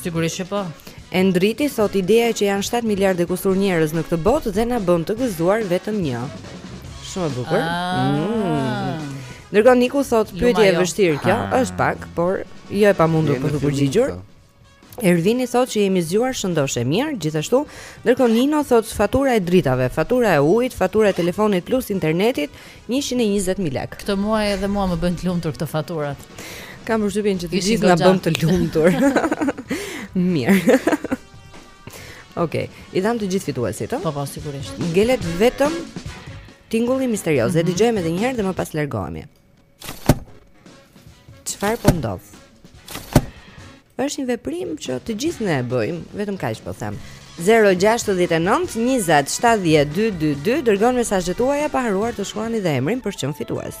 Sigurisht që po. Endriti thot ideja që janë 7 miliardë e kusur njerëz në këtë botë dhe na bën të gëzuar vetëm një. Shumë e bukur. Ah. Mm. Ndërkohë Niku thot pyetje e jo. vështirë kjo, ah. është pak, por jo e pamundur për t'u përgjigjur. Ervini thot që jemi zgjuar shëndoshë e mirë, gjithashtu, ndërkohë Nino thot fatura e dritave, fatura e ujit, fatura e telefonit plus internetit Njëqind e njëzet mijë lekë. Këtë muaj edhe mua më bëjnë të lumtur këto faturat. Kam përshtypjen që të gjithë na bën të lumtur. Mirë. Okej, i dhamë të gjithë fituesit, ëh? Po, po, sigurisht. Ngelet vetëm tingulli misterioz. Mm -hmm. E dëgjojmë edhe një herë dhe më pas largohemi. Çfarë po ndodh? Është një veprim që të gjithë ne e bëjmë, vetëm kaq po them. 069 20 70 222 dërgoni mesazhet tuaja pa harruar të shkruani dhe emrin për të qenë fitues.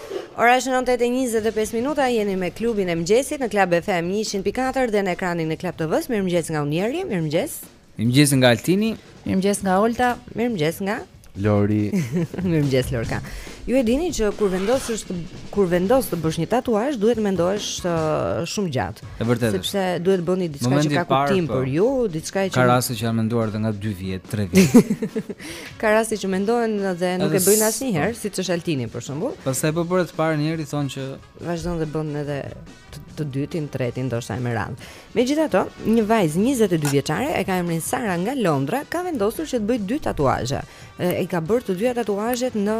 Ora është nëntë e njëzet e pesë minuta, jeni me klubin e mëngjesit në Klab FM njëqind pikë katër dhe në ekranin e Klab TV-s. Mirëmëngjes nga unë Jeri, mirëmëngjes. Mirëmëngjes nga Altini. Mirëmëngjes nga Olta, mirëmëngjes nga Lori. Mirëmëngjes Lorka. Ju e dini që kur vendos është kur vendos të bësh një tatuazh, duhet të mendohesh uh, shumë gjatë. E vërtetë. Sepse duhet të bëni diçka që ka kuptim po. për ju, diçka që Ka raste që janë menduar edhe nga 2 vjet, 3 vjet. Ka raste që mendohen dhe nuk e bëjnë asnjëherë, po. siç është Altini për shembull. Pastaj po bëre të parën njëherë thonë që vazhdon dhe bën edhe të, të dytin, tretin, ndoshta me radhë. Megjithatë, një vajzë 22 vjeçare e ka emrin Sara nga Londra, ka vendosur që të bëjë dy tatuazhe. E ka bërë të dyja tatuazhet në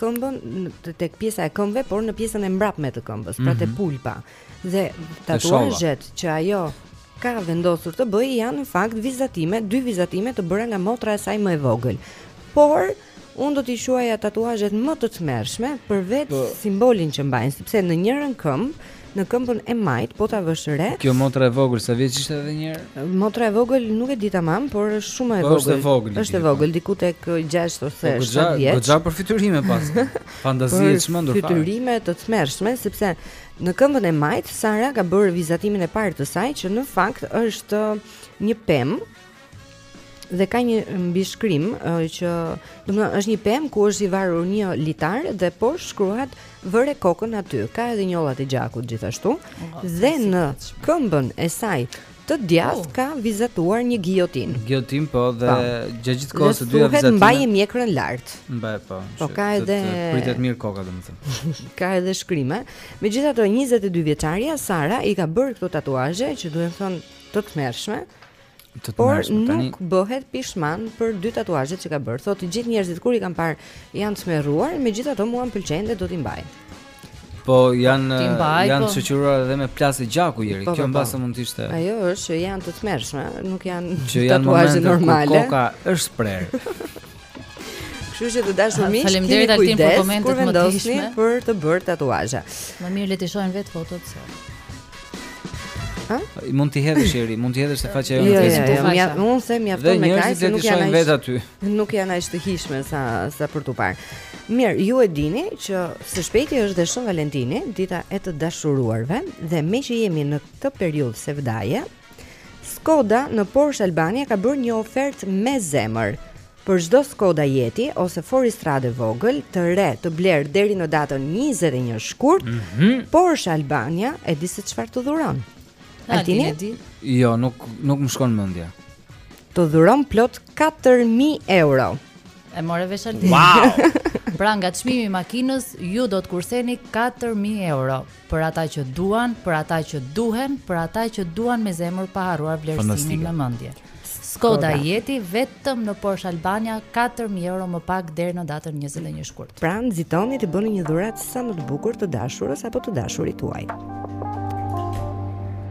këmbën tek pjesa e këmbëve, por në pjesën e mbrapsme të këmbës, mm -hmm. pra te mhm. pulpa. Dhe tatuazhet që ajo ka vendosur të bëjë janë në fakt vizatime, dy vizatime të bëra nga motra e saj më e vogël. Por unë do t'i quaja tatuazhet më të tmerrshme për vetë po. simbolin që mbajnë, sepse në njërën këmbë në këmbën e majtë, po ta vësh re. Kjo motra e vogël sa vjeç ishte edhe një herë? Motra e vogël nuk e di tamam, por është shumë e po, vogël. Është e vogël. Është e vogël, diku tek 6 ose 7 po, vjeç. Po goxha përfytyrime pas. Fantazi e çmendur fare. Përfytyrime të tmerrshme sepse Në këmbën e majtë Sara ka bërë vizatimin e parë të saj që në fakt është një pemë dhe ka një mbishkrim që do të thonë është një pemë ku është i varur një litar dhe poshtë shkruhet vëre kokën aty. Ka edhe njollat e gjakut gjithashtu. Oh, dhe në këmbën e saj Të djathtë ka vizatuar një gijotinë. Gijotinë po dhe po. gjatë gjithë kohës së dyja vizatimet. Duhet të mbajë mjekrën lart. Mbaj po. Po ka edhe pritet mirë koka domethënë. Ka edhe shkrime. Megjithatë 22 vjeçarja Sara i ka bërë këto tatuazhe që duhen thënë të tmerrshme. Të por tani... nuk bëhet pishman për dy tatuazhet që ka bërë. Thotë të gjithë njerëzit kur i kanë parë janë tmerruar, megjithatë mua më pëlqejnë dhe do t'i mbaj. Po janë janë po. shoqëruar edhe me plasë gjaku Eri. Po, Kjo po, mbase mund të ishte. Ajo është që janë të tmerrshme, nuk janë tatuazhe normale. Koka është prerë. Kështu që të dashur miq, faleminderit Altin për komentet më të ndihshme për të bërë tatuazhe. Më mirë le të shohim vetë fotot se. Ha? Mund t'i hedhësh eri, mund t'i hedhësh te faqja jonë në Facebook. Jo, jo, jo, unë them mjafton me kaq se nuk janë vetë aty. Nuk janë as të hijshme sa sa për t'u parë. Mirë, ju e dini që së shpejti është dhe Shën Valentini, dita e të dashuruarve dhe meqë jemi në këtë periudhë sevdaje, Skoda në Porsche Albania ka bërë një ofertë me zemër. Për çdo Skoda Yeti ose fuoristradë e vogël të re të blerë deri në datën 21 shkurt, mm -hmm. Porsche Albania e di se çfarë të dhuron. Altini e di? Jo, nuk nuk më shkon mendja. Të dhuron plot 4000 euro. E more vesh Altini. Wow. pra nga çmimi i makinës ju do të kurseni 4000 euro. Për ata që duan, për ata që duhen, për ata që duan me zemër pa harruar vlerësimin me mendje. Skoda Yeti vetëm në Porsche Albania 4000 euro më pak deri në datën 21 shkurt. Pra nxitoni t'i bëni një dhuratë sa më të bukur të dashurës apo të dashurit tuaj.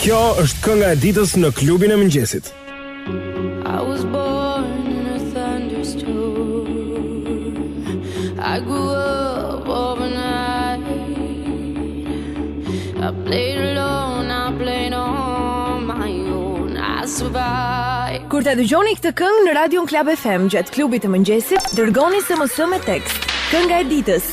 Kjo është kënga e ditës në klubin e mëngjesit. I was born in a thunderstorm. I grew up overnight. I played alone, I played on my own. I survived. Kur ta dëgjoni këtë këngë në radion Club FM gjatë klubit të mëngjesit, dërgoni SMS me tekst. Kënga e ditës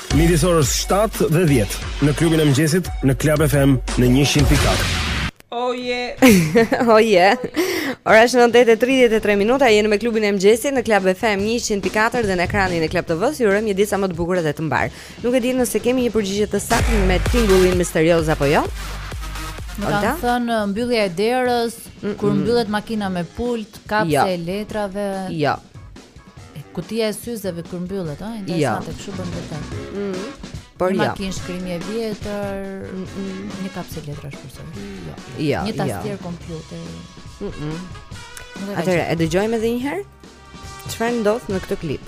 Midis orës 7 dhe 10 në klubin e mëngjesit në Club FM në 100.4. Oh yeah. oh yeah. Ora është 9:33 minuta, jemi me klubin e mëngjesit në Club FM 104 dhe në ekranin e Club TV-së. Ju urojmë një ditë sa më të bukur dhe të mbarë. Nuk e di nëse kemi një përgjigje të saktë me tingullin misterioz apo jo. Më kanë thënë uh, mbyllja e derës, mm -mm. kur mbyllet makina me pult, kapsja jo. e letrave. Jo. Kutia e syzeve kur mbyllet, ëh, interesante, kështu bën vërtet. Mhm. Por jo. Makinë shkrimi e vjetër, mm -mm. një kapëse letrash për sot. Jo. Jo. Një tastierë jo. kompjuteri. Mhm. Mm Atëherë, e dëgjojmë edhe një herë? Çfarë ndodh në këtë klip?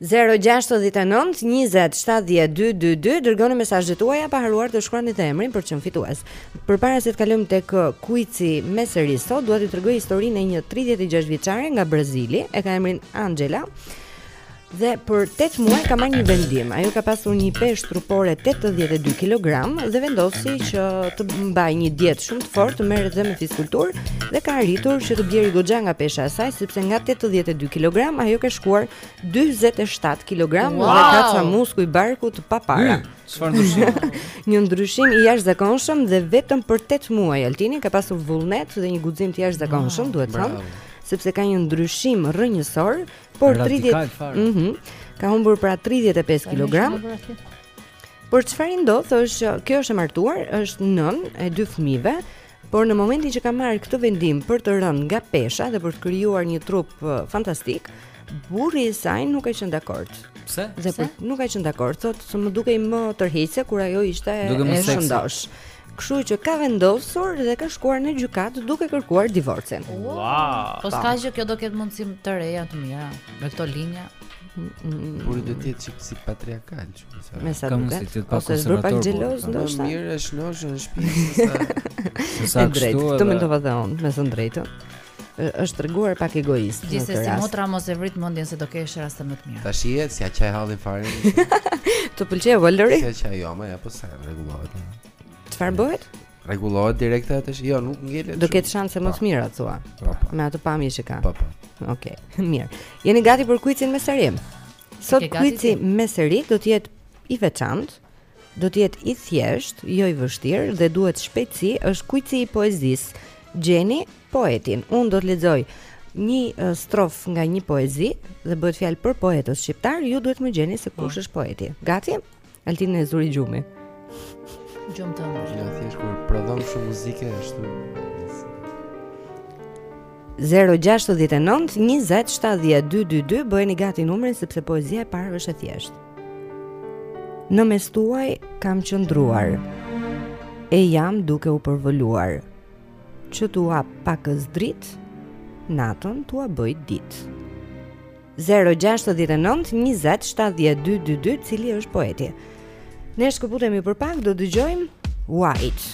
069 20 70 222 Dërgoni mesazhet tuaja pa harruar të shkruani dhe emrin për të qenë fitues Përpara se të kalojmë tek kuici me seri sot Duhet t'ju tregoj historinë e një 36 vjeçare nga Brazili E ka emrin Angela Dhe për 8 muaj ka marrë një vendim Ajo ka pasur një peshë trupore 82 kg Dhe vendosi që të mbajë një dietë shumë fortë merret dhe me fizkulturë dhe ka arritur që të bjerë goxha nga pesha e saj sepse nga 82 kg ajo ka shkuar 47 kg wow. dhe ka ca muskuj barku të papara. Mm. Çfarë ndryshimi? një ndryshim i jashtëzakonshëm dhe vetëm për 8 muaj Altin, ka pasur vullnet dhe një guxim të jashtëzakonshëm, duhet të them, sepse ka një ndryshim rrënjësor, por 30 ëh, mm -hmm, ka humbur pra 35 kg. Por çfarë i ndodh është që kjo është e martuar, është nënë e dy fëmijëve, por në momentin që ka marrë këtë vendim për të rënë nga pesha dhe për të krijuar një trup uh, fantastik, burri i saj nuk ka qenë dakord. Pse? Dhe për, nuk ka qenë dakord, thotë se më dukej më tërheqëse kur ajo ishte Dukej më seksi. e shëndoshë. Kështu që ka vendosur dhe ka shkuar në gjykatë duke kërkuar divorcin. Wow. Po s'ka gjë kjo do ketë mundësi të reja të mira me këto linja. Por do të jetë si patriarkal, çfarë thonë? Me sa duket, ose është bërë pak xheloz po. ndoshta. Mirë e shëndoshë në shtëpi. Sa kështu. Këtë mendova dhe unë, me thënë të drejtën. është treguar pak egoist. Gjithsesi motra mos e vrit mendjen se do kesh raste më të mira. Tashi s'ia qaj hallin fare. Të pëlqeu Valdori? S'ia qaj jo, më apo sa rregullohet. Çfarë bëhet? Rregullohet direkt atë tash. Jo, nuk ngelet. Do ketë shanse më të mira thua. Po, po. Me atë pamje që ka. Po, po. Okej, mirë. Jeni gati për kuicin me seri? Sot kuici me seri do të jetë i veçantë. Do të jetë i thjeshtë, jo i vështirë dhe duhet shpejtësi, është kuici i poezisë. Gjeni poetin. Unë do të lexoj një uh, strofë nga një poezi dhe bëhet fjalë për poetët shqiptarë, ju duhet të më gjeni se kush po. është poeti. Gati? Altin e zuri gjumi. Gjumë të ëmbël. Ja thjesht kur prodhon shumë muzikë ashtu. 069 20 70 222 bëjeni gati numrin sepse poezia e parë është e thjeshtë. Në mes tuaj kam qëndruar E jam duke u përvëluar Që t'u ap pakëz dritë Natën t'ua bëj ditë 069 20 70 222 Cili është poeti Ne shkëputemi për pak Do dëgjojmë White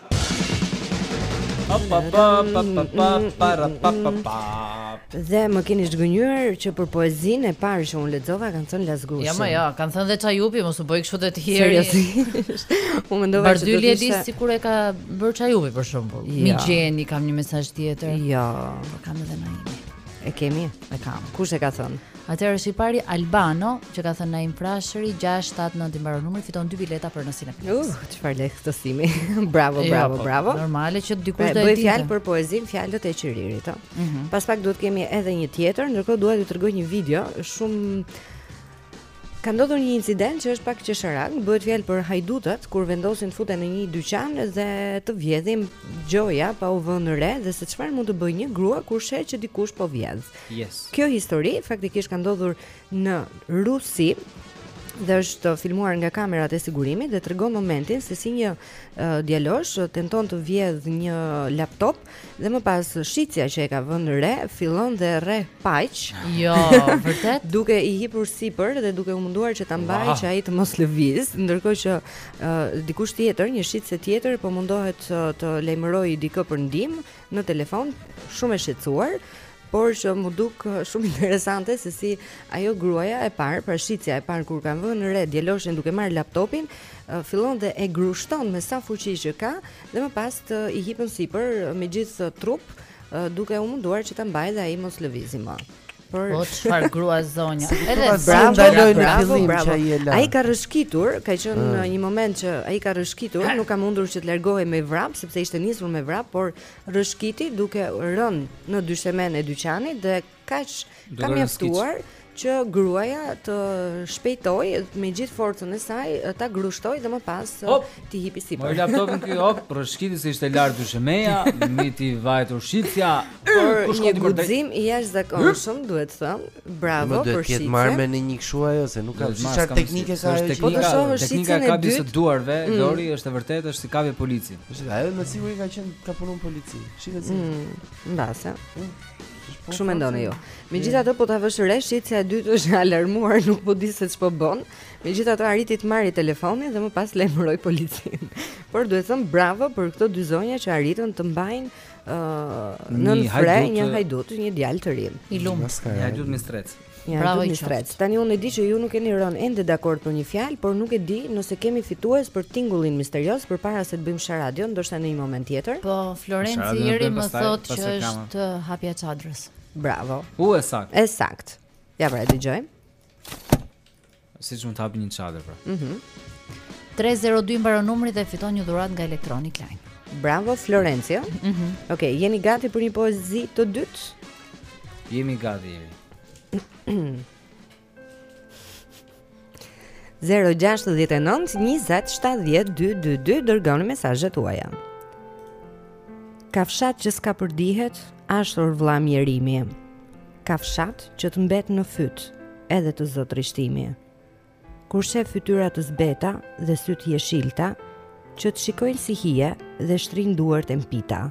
Dhe më keni zhgënjyer që për poezinë e parë që unë lexova kanë thënë Lazgushi. Jo, më jo, kanë thënë dhe Çajupi, mos u bëj kështu të tjerë. Seriozisht. Unë mendova se do të ishte. Bardhyli e sikur e ka bërë Çajupi për shembull. Jo. M'i gjeni kam një mesazh tjetër. Jo, kam edhe më një. E kemi, e kam. Kush e ka thënë? Atëherë është i pari Albano që ka thënë Naim Frashëri 679 i mbaron numri fiton dy bileta për në Cineplex. Uh, çfarë lehtësimi. bravo, jo, bravo, po, bravo. Normale që dikush pra, do të ditë. Bëhet fjalë për poezinë, fjalët e Qiririt, ë. Mm -hmm. Pas pak do të kemi edhe një tjetër, ndërkohë dua t'ju tregoj një video shumë Ka ndodhur një incident që është pak qesharak, bëhet fjalë për hajdutët kur vendosin të futen në një dyqan dhe të vjedhin gjoja pa u vënë re dhe se çfarë mund të bëjë një grua kur sheh që dikush po vjedh. Yes. Kjo histori faktikisht ka ndodhur në Rusi dhe është filmuar nga kamerat e sigurimit dhe tregon momentin se si një uh, djalosh tenton të vjedh një laptop dhe më pas shitësja që e ka vënë re fillon dhe e rreh paq. Jo, vërtet. duke i hipur sipër dhe duke u munduar që ta mbajë që ai të mos lëviz, ndërkohë që uh, dikush tjetër, një shitëse tjetër po mundohet uh, të lajmërojë dikë për ndihmë në telefon, shumë e shqetësuar, por që m'u duk uh, shumë interesante se si ajo gruaja e parë, pra shitësja e parë kur ka vënë re djaloshin duke marrë laptopin, uh, fillon dhe e grushton me sa fuqi që ka dhe më pas t'i hipën sipër me gjithë trup uh, duke u munduar që ta mbajë dhe ai mos lëvizi më. Por po, çfarë grua zonja. Edhe bravo, ndaloi në fillim që ai e la. Ai ka rrëshkitur, ka qenë një mm. një moment që ai ka rrëshkitur, nuk ka mundur që të largohej me vrap sepse ishte nisur me vrap, por rrëshkiti duke rënë në dyshemen e dyqanit dhe kaq ka mjaftuar që gruaja të shpejtojë me gjithë forcën e saj ta grushtojë dhe më pas t'i hipi sipër. Mori laptopin ky hop, rrëshkiti se ishte larë dyshemeja, me t'i vajtur shitësja, Por një guxim i jashtëzakonshëm duhet të them. Bravo për shitësen. Do të ketë marrë ndonjë kështu ajo se nuk ka çfarë teknike ka ajo. Po të shohësh shitësen e dytë. Teknika e kapjes së duarve, mm. Lori është e vërtetë është si kapje polici. Është ajo me siguri ka qenë ka punuar në polici. Shihet si. Mm, mbase. Mm. Po, Kështu mendoni ju. Megjithatë po ta vësh re shitësja e dytë është e alarmuar, nuk po di se ç'po bën. Megjithatë arriti të marrë telefonin dhe më pas lajmëroi policin. Por duhet të them bravo për këto dy zonja që arritën të mbajnë ë nën fre një hajdut, një djalë të ri. I lumtë. Një hajdut me stres. Një hajdut me stres. Tani unë e di që ju nuk keni rënë ende dakord për një fjalë, por nuk e di nëse kemi fitues për tingullin misterioz përpara se të bëjmë sha radio, ndoshta në një moment tjetër. Po Florenci ieri më thotë që është hapja e çadrës. Bravo. U e saktë. E saktë. Ja pra e dëgjojmë. Siç mund të hapin një çadër pra. Mhm. Mm 302 mbaron numri dhe fiton një dhuratë nga Electronic Line. Bravo Florencio. Mhm. Mm Okej, okay, jeni gati për një poezi të dytë? Jemi gati. 069 20 70 222 Dërgoni mesazhet tuaja Kafshatë që s'kapërdihet asht or vlla mjerimi Kafshatë që të mbet në fyt, edhe të zë trishtimi. Kur she fytyra të zbeta dhe sy të jeshilta, që të shikojnë si hije dhe shtrijnë duart e mpita.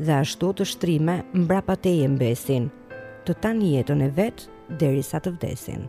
Dhe ashtu të shtrime mbrapa teje mbesin, të tanë jetën e vet derisa të vdesin.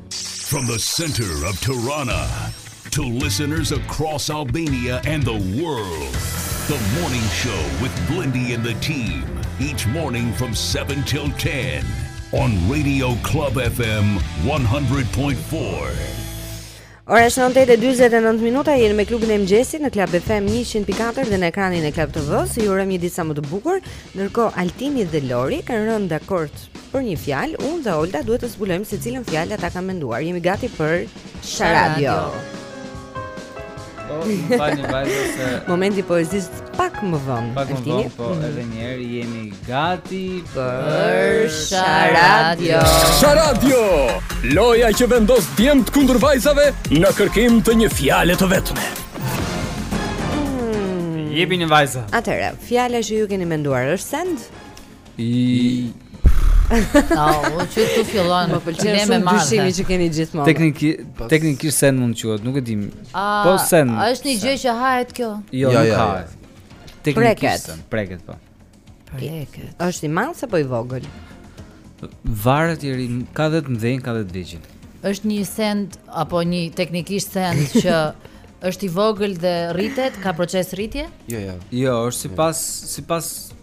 From the center of Tirana to listeners across Albania and the world. The morning show with Blendi and the team each morning from 7 till 10 on Radio Club FM 100.4. Ora është 8:49 minuta, jemi me klubin e mëngjesit në Club FM 104 dhe në ekranin e Club TV. Ju urojmë një ditë sa më të bukur. Ndërkohë Altini dhe Lori kanë rënë dakord Për një fjalë, unë dhe Olta duhet të zbulojmë se cilën fjalë ata kanë menduar. Jemi gati për Sharadio. Po, falni vajza, se momenti i poezisë pak më vonë. Pak më vonë, po mhm. edhe një herë jemi gati për Sharadio. Sharadio! Loja që vendos djemtë kundër vajzave në kërkim të një fjale të vetme. Hmm. Jepini vajza. Atëherë, fjala që ju keni menduar është send? Au, o që të fillon Më pëlqen shumë me dyshimi që keni gjithmonë Tekniki, teknikisht send mund të quhet, nuk e di A, po send, a është një gjë që hahet kjo? Jo, ja, nuk ja, hahet ja. Preket send, preket po Preket është i madh apo i vogël? Varet i ri, ka dhe të mëdhenj, ka dhe të vegjël është një send, apo një teknikisht send që është i vogël dhe rritet, ka proces rritje? Jo, jo Jo, është sipas, sipas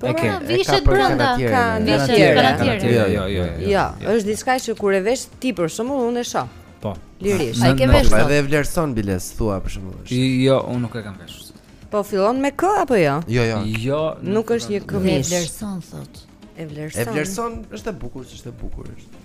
Po okay, ka vishet brenda, ka vishet brenda tjetër. Jo, jo, jo, jo. Jo, është diçka që kur e vesh ti për shembull unë e shoh. Po. Lirisht. A e ke vesh. Edhe e vlerëson biles thua për shembull. Jo, unë nuk e kam vesh. Po fillon me k apo jo? Jo, jo. Jo, nuk është një këmishë. E vlerëson thotë. E vlerëson. E vlerëson, është e bukur, është e bukur është.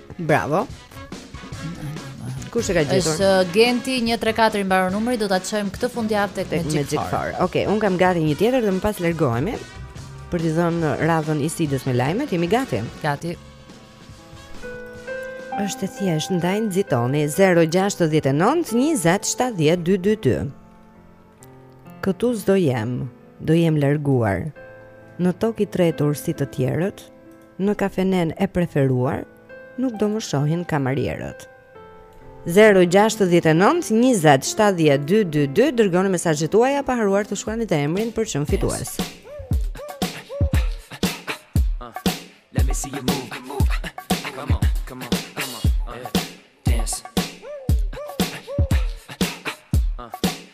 Bravo. Kush e ka gjetur? Është uh, Genti 134 i mbaron numri, do ta çojmë këtë fundjavë tek Magic Far. Okej, okay, unë kam gati një tjetër dhe më pas largohemi për t'i dhënë radhën Isidës me lajmet, jemi gati. Gati. Është e thjeshtë ndaj nxitoni 069 20 70 222. Këtu s'do jem, do jem larguar. Në tokë i tretur si të tjerët, Në kafenenë e preferuar nuk do më shohin kamarierët. 0-6-9-20-7-2-22 Dërgoni mesazhet tuaja pa harruar të shkruani dhe emrin për të qenë fitues uh, Let me see you move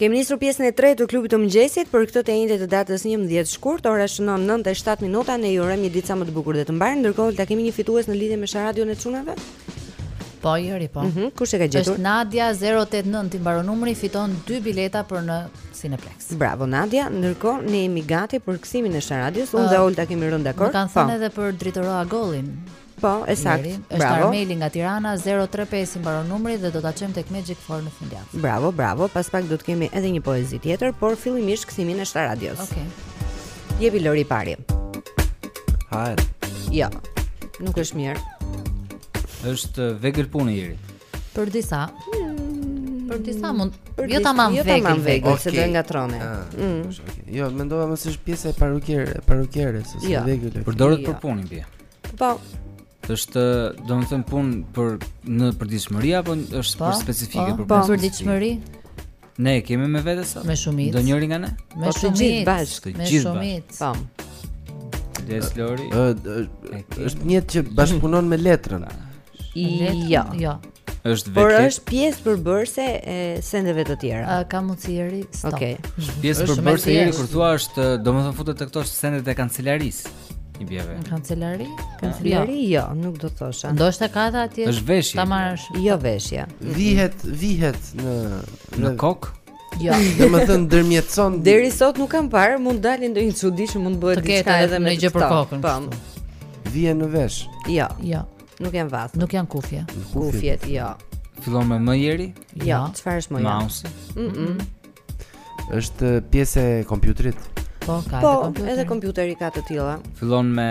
Kemi nisur pjesën e tretë të klubit të mëngjesit për këtë të enjte të datës 11 shkurt, ora shënon 9:07 minuta, ne ju urojmë një ditë sa më të bukur dhe të mbarë. Ndërkohë, Olta kemi një fitues në lidhje me Sharadion e çunave? Po, Eri po. Mm -hmm. Kush e ka gjetur? Është Nadia 089 i mbaron numri, fiton dy bileta për në Cineplex. Bravo Nadia, ndërkohë ne jemi gati për kthimin e Sharadios. Unë uh, dhe Olta kemi rënë dakord. Kanë thënë po. edhe për Dritëro Agollin. Po, e saktë. Është Bravo. Armeli nga Tirana 035 i mbaron numri dhe do ta çojmë tek Magic for në fundjavë. Bravo, bravo. Pas pak do të kemi edhe një poezi tjetër, por fillimisht kthimin e Sharadios. Okej. Okay. Jepi Lori pari. Hajde. Jo. Nuk është mirë. Është vegël pune Eri. Për disa. Mm. Për disa mund për jo tamam jo vegël, tamam vegël, okay. se do ngatërrohem. Ah, mm. Okay. Jo, mendova mos është pjesa e parukierë, parukierës, ose jo. vegël. Përdoret jo. për punë bie. Po. Është, domethënë punë për në përditshmëri apo është po, për specifike po, për po. përditshmëri? Ne e kemi me vete sot. Me shumicë. Ndonjëri nga ne? Me po, shumicë. Gjithë bashkë, me shumicë. Po. Des Lori. Është një që bashkëpunon me letrën. Jo. Jo. Është vetë. Por është pjesë përbërëse e sendeve të tjera. Uh, ka mundësi Eri. Okej. Okay. Është pjesë përbërëse Eri kur thua është, domethënë futet te këto sendet e kancelarisë. I bjeve. Në kancelari? Kancelari, jo. jo, nuk do të thosha. Ndoshta ka dhe atje? është veshje. Ta marrësh. Jo veshje. Vihet, vihet në... Në, në kokë? Jo. Domethënë ndërmjetëson. Deri sot nuk kam parë, mund të dali ndonjë çudi që mund të bëhet diçka edhe me të për kokën. Po. Vihet në vesh. Jo. Jo. Nuk janë vathë. Nuk janë kufje. Kufjet, jo. Fillon me M Eri? Jo. Çfarë është me M Eri? Mouse. Mhm. Është pjesë e kompjuterit. Po, ka po, kompjuter. edhe kompjuteri ka të tilla. Fillon me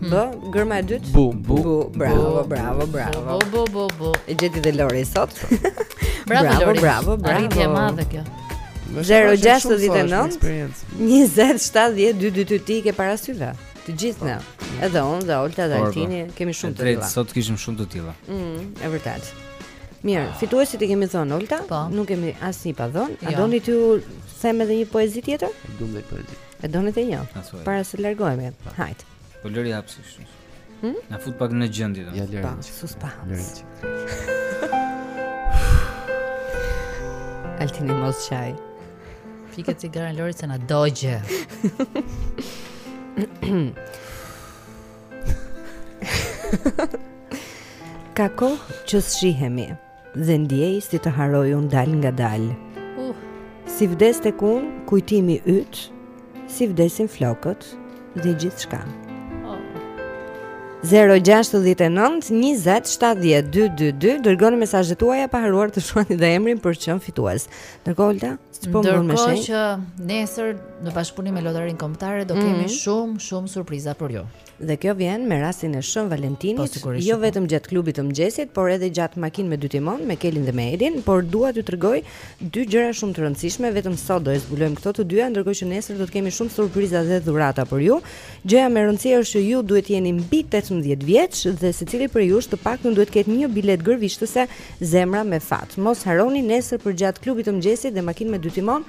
Hmm. B, gërma e dytë. Bu, bu, bu, bravo, bravo, bravo. Bu, bu, bu, bu. E gjeti dhe Lori sot. bravo, bravo, Lori. Bravo, bravo. Arritje e madhe kjo. 069 20 70 222 ti ke para syve. Të gjithë ne. Po. Edhe unë dhe Olta dhe Altini kemi shumë të tilla. Sot kishim shumë të tilla. Mm, e vërtetë. Mirë, ah. fituesit i kemi thënë Olta, po. nuk kemi asnjë pa dhënë. A jo. doni t'ju them edhe një poezi tjetër? Duam dhe poezi. E doni edhe një? Para se largohemi. Hajt. Po lëri hapsi kështu. Hm? Na fut pak në gjendje do. Ja lëri. Po, suspans. Lëri. Altini mos çaj. Fikë cigaren Lori se na dogje. Ka kohë që s'shihemi. Dhe ndjej si të harroj unë dalëngadalë uh. Si vdes tek unë kujtimi yt Si vdesin flokët dhe gjithçka 0-6-19-27-12-2 Dërgoni mesazhet tuaja pa harruar të shkruani dhe emrin për të qenë fitues Ndërkohë Olta, se po më bën me shenjë Ndërkohë që nesër në bashkëpunim me Lotarinë Kombëtare do kemi mm -hmm. shumë, shumë surpriza për ju Dhe kjo vjen me rastin e Shën Valentinit, po, jo po. vetëm gjatë klubit të mëngjesit, por edhe gjatë makinë me dy timon me Kelin dhe me Edin, por dua t'ju tregoj dy gjëra shumë të rëndësishme, vetëm sot do e zbulojmë këto të dyja, ndërkohë që nesër do të kemi shumë surpriza dhe dhurata për ju. Gjëja më e rëndësishme është që ju duhet të jeni mbi 18 vjeç dhe secili prej jush të paktën duhet të ketë një biletë gërvishtëse Zemra me fat. Mos harroni nesër përgjatë klubit të mëngjesit dhe makinë me dy timon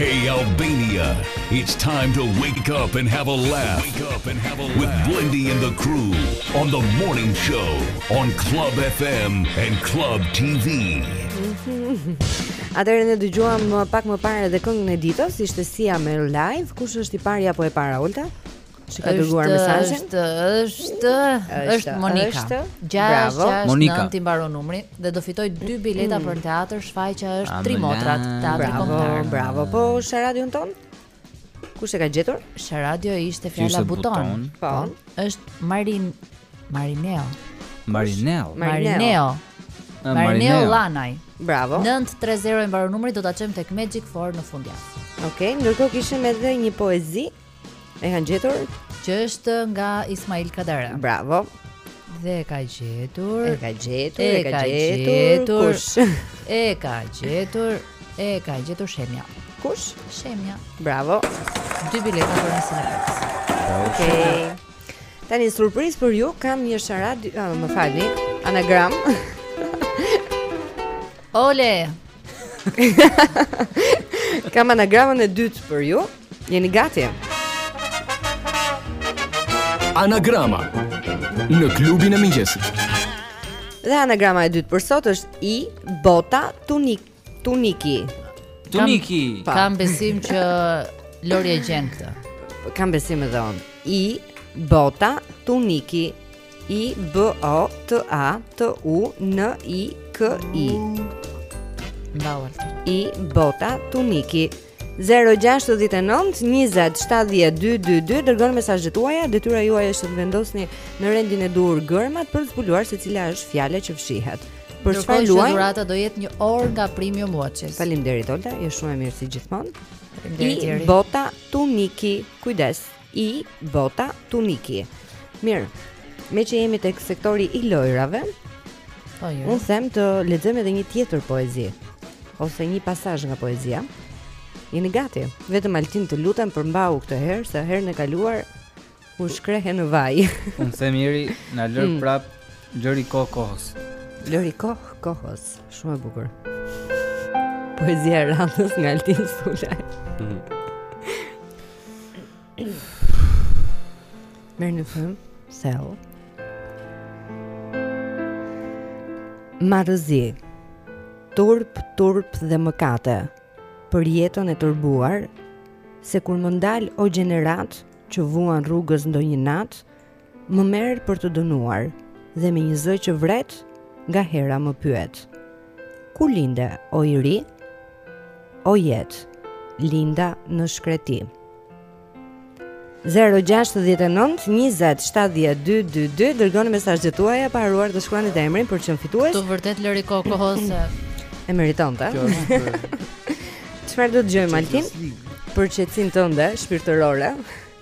Hey Albania, it's time to wake up and have a laugh. Wake up and have a laugh with Blendi and the crew on the morning show on Club FM and Club TV. Atëherë ne dëgjuam uh, pak më parë edhe këngën e ditës, ishte Sia me Alive, kush është i pari apo e para Olta? Që ka dërguar mesazhin? Është, është, është Monika. Është. Bravo. Monika. I mbaron numrin dhe do fitojë dy bileta mm. për teatër, shfaqja është Tri Motrat, teatri kombëtar. Bravo, bravo. Po sharadën tonë? Kush e ka gjetur? Sharada ishte fjala buton. Po. Është Marin Marineo. Marineo. Marineo. Marineo Llanaj. Bravo. 930 i mbaron numri, do ta çojmë tek Magic Four në fundjavë. Okej, okay, ndërkohë kishim edhe një poezi E kanë gjetur që është nga Ismail Kadare. Bravo. Dhe e ka gjetur. E ka gjetur, e ka gjetur. E ka gjetur, e ka gjetur Shemja. Kush? Shemja. Bravo. Dy bileta për në Cineplex. Okej. Tani surprizë për ju, kam një sharadë, ah, më falni, anagram. Ole. kam anagramën e dytë për ju. Jeni gati? Anagrama në klubin e mëngjesit. Dhe anagrama e dytë për sot është i bota tunik tuniki. Tuniki. Kam, po. kam besim që Lori e gjen këtë. Kam besim edhe unë. I bota tuniki. I B O T A T U N I K I. Ngadalë. I bota tuniki. 069 20 70 222 dërgoni mesazhet tuaja, detyra juaj është të vendosni në rendin e duhur gërmat për të zbuluar se cila është fjala që fshihet. Për çfarë luajmë? Dhurata do jetë një orë nga Premium Watches. Faleminderit Olta, je shumë e mirë si gjithmonë. Faleminderit. Bota Tuniki, kujdes. I Bota Tuniki. Mirë. Meqë jemi tek sektori i lojrave, po ju. Unë them të lexojmë edhe një tjetër poezi ose një pasazh nga poezia. Jeni gati? Vetëm Altin të lutem përmbahu këtë herë, se herën e kaluar u shkrehe në vaj. Unë them rri na lër mm. prapë lëri kohë kohës. Lëri kohë kohës. Shumë e bukur. Poezia e radhës nga Altin Sulaj. Mm. Merr një frymë, thellë Marrëzi Turp, turp dhe mëkate Për jetën e tërbuar Se kur më ndal, o gjeneratë Që vuan rrugës ndonjë natë Më merr për të dënuar dhe me një zë që vret ngahera më pyet. Ku linde, o i ri? O jetë, linda në shkreti. 069 20 70 222 dërgoni mesazhet tuaja pa harruar të shkruani dhe emrin për çmimin fitues. Ti vërtet lëri kohë kohës. E meriton të. Çfarë do të dëgjojmë Altin? Për qetësinë tënde shpirtërore.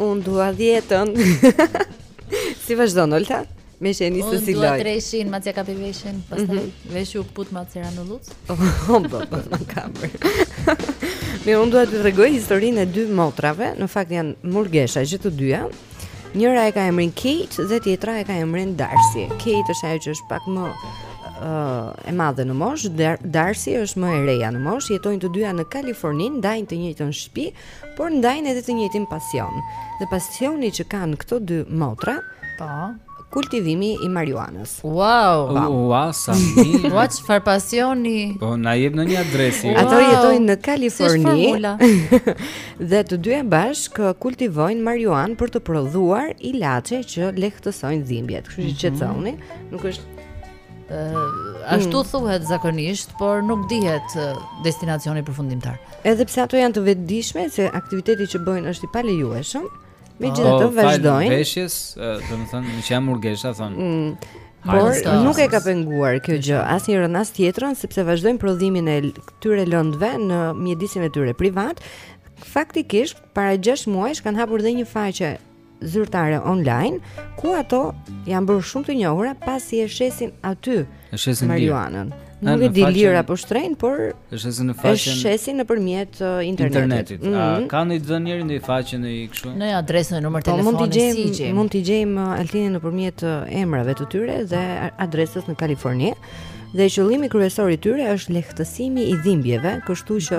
Unë dua dhjetën Si vazhdon Olta? Meqë e nisët si lojë Unë dua të rejshin, ma që ka për vejshin Pas të mhm. vejshu put ma cera në lutë oh, oh, bë, bë, ma ka për Me unë dua t'ju tregoj historinë e dy motrave Në fakt janë murgesha, që të dyja Njëra e ka emrin Kate dhe tjetra e ka emrin Darcy. Kate është ajo që është pak më uh, e madhe në moshë, Darcy është më e reja në moshë, jetojnë të dyja në Kaliforni, ndajnë të njëjtën shtëpi, por ndajnë edhe të njëjtin pasion. Dhe pasioni që kanë këto dy motra, po, kultivimi i marijuanës. Wow! Ua, sa mirë. Ua, çfarë pasioni. Po na jep ndonjë adresë. Wow. Ato jetojnë në Kaliforni. dhe të dyja bashkë uh, kultivojnë marijuanë për të prodhuar ilaçe që lehtësojnë dhimbjet. Kështu që mhm. qetësohuni, nuk është Uh, ashtu mm. thuhet zakonisht, por nuk dihet uh, destinacioni përfundimtar. Edhe pse ato janë të vetëdijshme se aktiviteti që bëjnë është i palejueshëm, Megjithatë vazhdojnë Po, veshjes, domethënë, meqë janë murgesha, thënë mm. Por nuk e ka penguar kjo gjë asnjërën as tjetrën sepse vazhdojnë prodhimin e këtyre lëndëve në mjedisin e tyre privat. Faktikisht para 6 muajsh kanë hapur dhe një faqe zyrtare online ku ato janë bërë shumë të njohura pasi e shesin aty E shesin marijuanën. Nuk e di lirë apo shtrenjtë, por e shesin në faqen. E shesin nëpërmjet uh, internetit. internetit. Mm -hmm. A mhm. kanë dhënë ndonjëherë ndonjë faqe kështu? Një adresë një numër telefoni. Po mund t'i gjejmë, mund t'i gjejmë uh, Altin nëpërmjet uh, emrave të tyre dhe adresës në Kaliforni. Dhe qëllimi kryesor i tyre është lehtësimi i dhimbjeve, kështu që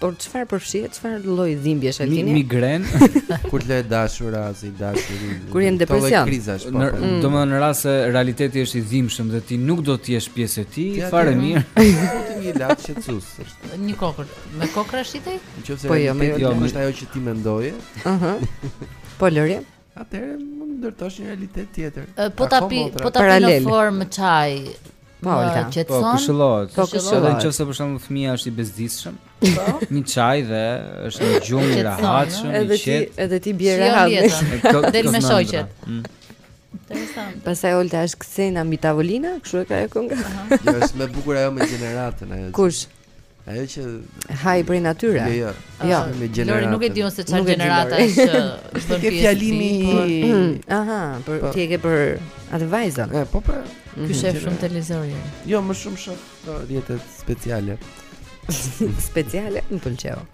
Por çfarë përfshihet, çfarë lloj dhimbjesh heqin? Migrenë, kur të lë e dashura, i dashuri. Kur je në depresion. Krizash, po, në, po. Mm. Domethënë në rast se realiteti është i dhimbshëm dhe ti nuk do të jesh pjesë e tij, fare mirë. Futi një ilaç qetësues. Një kokërr, me kokrra shitet? Nëse po jo, më jo, është ajo që ti mendoje. Ëh. Po lëri. Atëherë mund të ndërtosh një realitet tjetër. Po ta pi, po ta pi në formë çaji. Po, Olta. Po, këshillohet. Po, këshillohet. Nëse për shembull fëmia është i bezdisshëm, po. një çaj dhe është një gjumë i rehatshëm, i qetë. Edhe ti bie rehat. Del me shoqet. Mm. Interesant. Pastaj Olta është kthena mbi tavolinë, kështu e ka ajo kënga. Jo, është më bukur ajo me gjeneratën ajo. Kush? Ajo që hajt prej natyre. Jo, jo. Jo, me gjeneratën. Lori nuk e di unë se çfarë gjenerata është bën pjesë. fjalimi i Aha, për po. ti e ke për atë vajzën. E, po pra. Ky mhm. shef shumë televizor. Jo, më shumë shef rrjetet speciale. Speciale, më pëlqeu.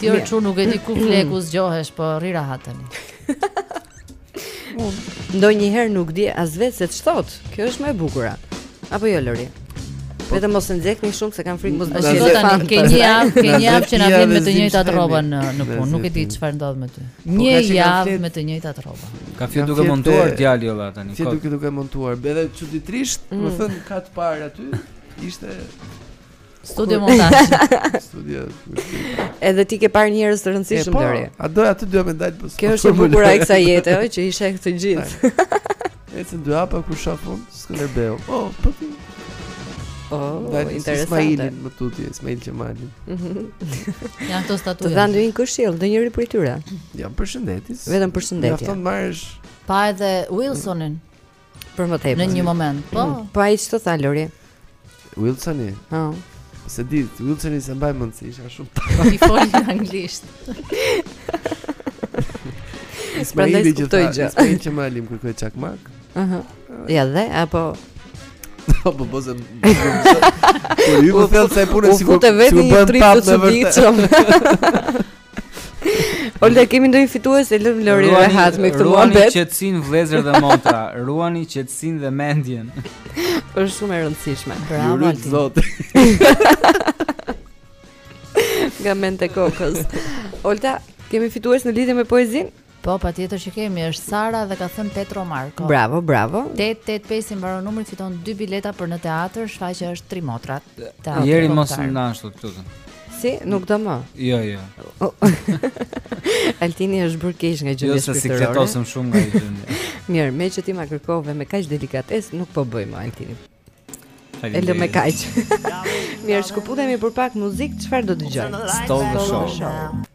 Ti or çun nuk e di ku fle, ku zgjohesh, po rri rehat tani. Ndonjëherë nuk di as vetë se ç'thot. Kjo është më e bukur. Apo jo Lori? Po vetëm mos e nxehni shumë se kam frikë mos bësh dot tani. Ke një javë, ke një javë që na vjen me të njëjtat rroba në në punë. Nuk e di çfarë ndodh me ty. Po një javë me të njëjtat rroba. Ka fjet duke montuar djali Olta tani. Fjet duke duke montuar. Edhe çuditërisht, më mm. thën ka të parë aty, ishte Studio montazhi. Studio. Edhe ti ke parë njerëz të rëndësishëm deri. Po, a do aty dyja me dal po. Kjo është e bukura e kësaj jete, oj, që i sheh të gjithë. Ecën dy hapa kur shoh fon Skënderbeun. Oh, po ti. Oh, interesante. Ismailin më tutje, Ismail Qemalin. Mhm. Janë këto statuja. Të dhanë ndonjë këshillë ndonjëri prej tyre. Ja përshëndetje. Vetëm përshëndetje. Mjafton të marrësh. Pa edhe Wilsonin. Për më tepër. Në një moment, po. Mm. Po ai ç'të tha Lori? Wilsoni. Po. S'e di, Wilsonin s'e mbaj mend se isha shumë tapë. Po i foli në anglisht. Ismaili ç'të tha, Ismail Qemali m'kërkoi çakmak. Aha. Ia dhe apo Po po po. Po ju po thënë se punë sikur. Po të vetë një trip të çuditshëm. Olta kemi ndonjë fitues e lëmë Lorin rehat me këtë muhabet. Ruani qetësinë vëllezër dhe motra, ruani qetësinë dhe mendjen. Është shumë e rëndësishme. Bravo. Ju rritë Zoti. Nga mendtë e kokës. Olta, kemi fitues në lidhje me poezinë? Po, patjetër që kemi, është Sara dhe ka thënë Petro Marko. Bravo, bravo. 885 i mbaron numri, fiton dy bileta për në teatër, shfaqja është Tri motrat. Jeri mos u ndan ashtu të lutem. Si, nuk do më. Jo, jo. Altini është bërë keq nga gjendja shpirtërore. Jo, se u sikletosëm shumë nga gjendja. Mirë, me që ti ma kërkove me kaq delikatesë, nuk po bëj më Altinin. E lë me kaq. Mirë, shkëputemi për pak muzikë, çfarë do dëgjojmë? Stole the Show.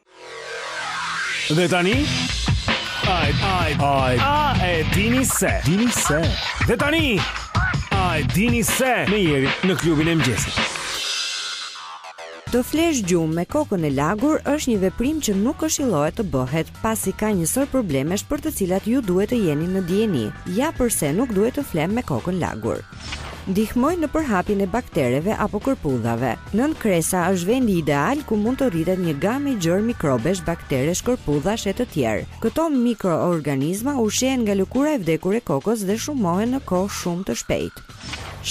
Dhe tani Ai ai ai a e dini se dini se Dhe tani A e dini se me Jerin në klubin e mëngjesit Të flesh gjumë me kokën e lagur është një veprim që nuk këshillohet të bëhet, pasi ka një sërë problemesh për të cilat ju duhet të jeni në dijeni. Ja përse nuk duhet të flemë me kokën lagur. Ndihmojnë në përhapjen e baktereve apo kërpudhave. Nënkresa është vendi ideal ku mund të rritet një gamë e gjerë mikrobesh, bakteresh, kërpudhash e të tjerë. Këto mikroorganizma ushqehen nga lëkura e vdekur e kokës dhe shumohen në kohë shumë të shpejtë.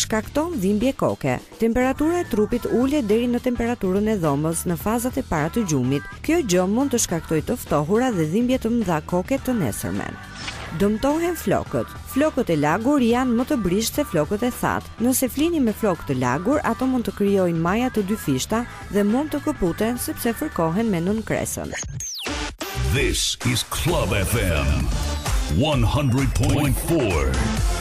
Shkakton dhimbje koke. Temperatura e trupit ulet deri në temperaturën e dhomës në fazat e para të gjumit. Kjo gjë mund të shkaktojë të ftohura dhe dhimbje të mëdha koke të nesërmen. Dëmtohen flokët. Flokët e lagur janë më të brishtë se flokët e thatë. Nëse flini me flokë të lagur, ato mund të krijojnë maja të dyfishta dhe mund të këputen sepse fërkohen me nënkresën. This is Club FM 100.4.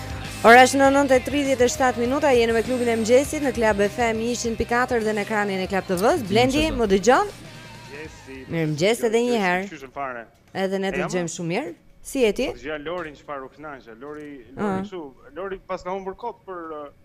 Ora është 9:37 minuta, jemi me klubin e mëngjesit në Club FM 100.4 dhe në ekranin e Club TV. Blendi, më dëgjon? Mirëmëngjes edhe një herë. Qysqyl fare. Edhe ne të dëgjojmë shumë mirë. Si je ti? Po dëgjoja Lorin çfarë u kënaqa. Lori, Lori ah. kështu, Lori paska humbur kot për uh,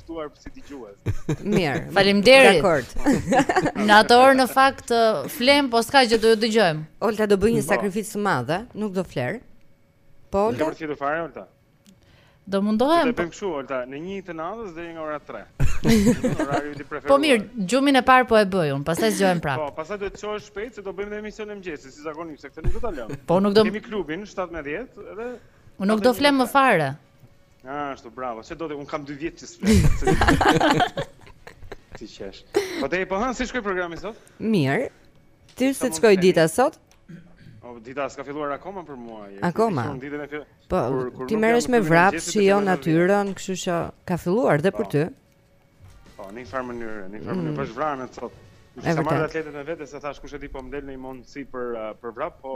ftuar si dëgjues. Mirë. Faleminderit. Dakor. Në atë orë në fakt flemë, po s'ka gjë do ju dëgjojmë. Olta do bëjë një po. sakrificë të madhe, nuk do flejë. Po Olta. Do të fitoj fare Olta. Do mundohem. Do të bëjmë kështu Olta, në 1 të natës deri nga ora 3. Orari i preferuar. Po mirë, gjumin e parë po e bëj unë, pastaj zgjohem prapë. Po, pastaj duhet të çohesh shpejt se do bëjmë edhe emisionin e mëngjesit, si zakonisht, se këtë nuk do ta lëmë. Po nuk do. Kemi klubin 17 dhe Unë nuk do flem më fare. Ah, ashtu, bravo. Se do të un kam 2 vjet që s'flas. Ti qesh. Po te po han si shkoi programi sot? Mirë. Ty si shkoi dita sot? Po dita s'ka filluar akoma për mua. Akoma. Po ti merresh me vrap, shijon natyrën, kështu që ka filluar dhe për po. ty. Po, në një farë mënyrë, në një farë mënyrë, mm. po është vranë sot. I kam marrë atletet me vete, se thash kush e di po më del ndonjë mundësi për, uh, për vrap, po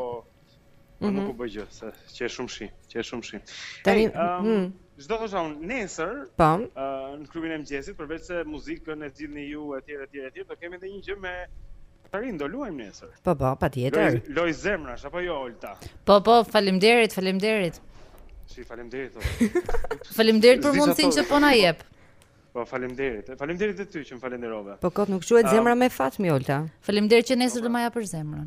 Po nuk mhm. u bë gjë, se qe shumë shi, qe shumë shi. Tani, ehm, hmm. ç'do të thoja nesër, po, në klubin e mëngjesit, përveç se muzikën e zgjidhni ju etj etj etj, do kemi edhe një gjë me Tarin, do luajmë nesër. Po po, patjetër. Loj zemrash apo jo Olta? Po po, faleminderit, faleminderit. Si faleminderit. Faleminderit për mundësinë që po na jep. Po faleminderit. Faleminderit edhe ty që më falenderove. Po kot nuk quhet zemra me fat mi Olta. Faleminderit që nesër do po, po. më japësh zemrën.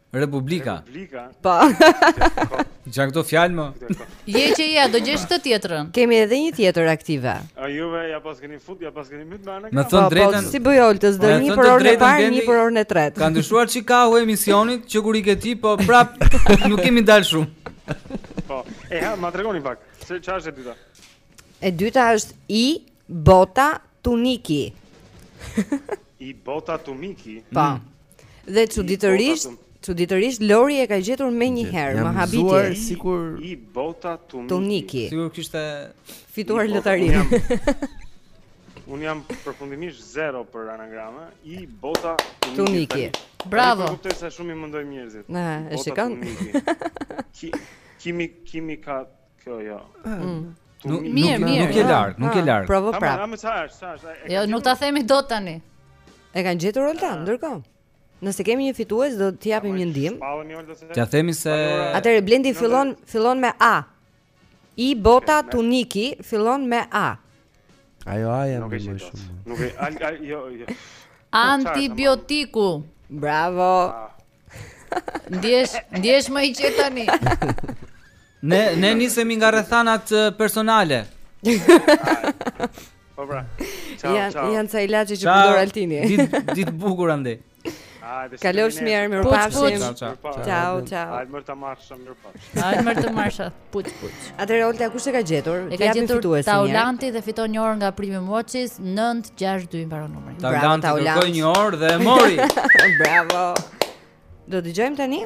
Republika. Po. Çan këto fjalë më. Hë që ja do gjesh tjetrën. Kemi edhe një tjetër aktive. A juve ia paskeni fut, ia paskeni mbyt me anagrama. Më thënë po, po, drejtën. Si bëj Oltës, do një për orën e parë, një për orën e tretë. Ka ndryshuar çik kahu emisionit që kur ike ti, po prap nuk kemi dal shumë. Po. E ha, ma tregoni pak. Se çfarë është e dyta? E dyta është i Bota Tuniki. I Bota Tuniki. Po. Mm. Dhe çuditërisht, çuditërisht Lori e ka gjetur menjëherë, më habiti. Sikur i Bota Tuniki. Tuniki. Sikur kishte fituar lotarinë. Unë jam përfundimisht zero për anagrama I bota tuniki Bravo Tani po e kuptoj sa shumë i mundoj njerëzit Hë, e shikon Kimi, kimi ka Kjo jo. Nuk mirë, mirë. Nuk je larg, nuk je larg. Provo prap. Thuamë, çfarë është, çfarë është? Jo, nuk ta themi dot tani. E kanë gjetur Olta, ndërkohë. Nëse kemi një fitues do t'i japim një ndihmë. T'ia themi se Atëre Blendi fillon fillon me A. I bota tuniki fillon me A. Ajo aja më më shumë. Nuk e al al jo jo. Antibiotiku. Bravo. Ah. Ndihesh, ndihesh më i qetë tani. Ne ne nisemi nga rrethanat personale. Po bra. Ciao, ciao. Jan ca ilaçe që përdor Altini. Ditë ditë të bukur andej. Hajde, kalofsh mirë, mirupafshim. Ciao, ciao. Hajde më të marrsh, mirupafshim. Hajde më të marrsh, puç puç. Atëherë Olta kush e ka gjetur? E ka gjetur fituesin. Taulanti dhe fiton një orë nga Prime Watches 962 mbaron numrin. Taulanti kërkoi një orë dhe e mori. Bravo. Do dëgjojmë tani?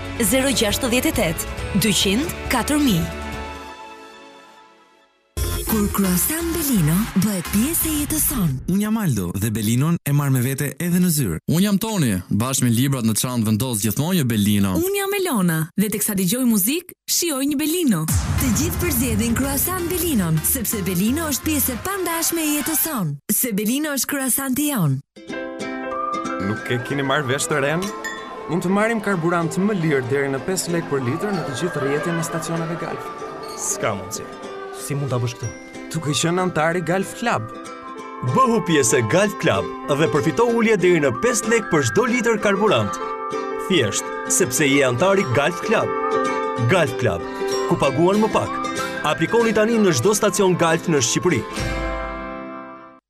068 200 4000 Kur Croissant Belino bëhet pjesë e jetës sonë. Unë jam Aldo dhe Belinon e marr me vete edhe në zyrë. Unë jam Toni, bashkë me librat në çantë vendos gjithmonë një Belino. Unë jam Elona dhe teksa dëgjoj muzikë, shijoj një Belino. Të gjithë përzgjedhin Croissant Belinon, sepse Belino është pjesë e pandashme e jetës sonë. Se Belino është croissanti jonë. Nuk e keni marrë vesh të renë? Mund të marrim karburant më lirë deri në 5 lek për litër në të gjithë rrjetin e stacioneve Galf. S'ka mundësi. Si mund ta bësh këtë? Duke qenë anëtar i Galf Club. Bëhu pjesë e Galf Club dhe përfito ulje deri në 5 lek për çdo litër karburant. Thjesht, sepse je anëtar i Galf Club. Galf Club, ku paguan më pak. Aplikoni tani në çdo stacion Galf në Shqipëri.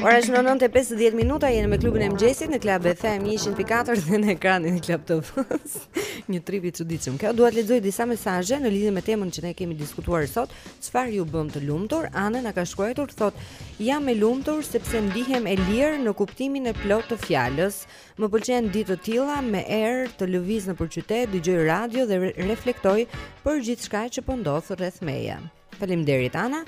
Ora është 9:50 minuta, jemi me klubin e mëngjesit në Club FM 104 dhe në ekranin e Club TV. Një trip i çuditshëm. Kjo dua të lexoj disa mesazhe në lidhje me temën që ne kemi diskutuar sot. Çfarë ju bën të lumtur? Ana na ka shkruar thotë, "Jam e lumtur sepse ndihem e lirë në kuptimin e plotë të fjalës." Më pëlqejnë ditë të tilla me erë të lëviz nëpër qytet, dëgjoj radio dhe reflektoj për gjithçka që po ndodh rreth meje. Faleminderit Ana.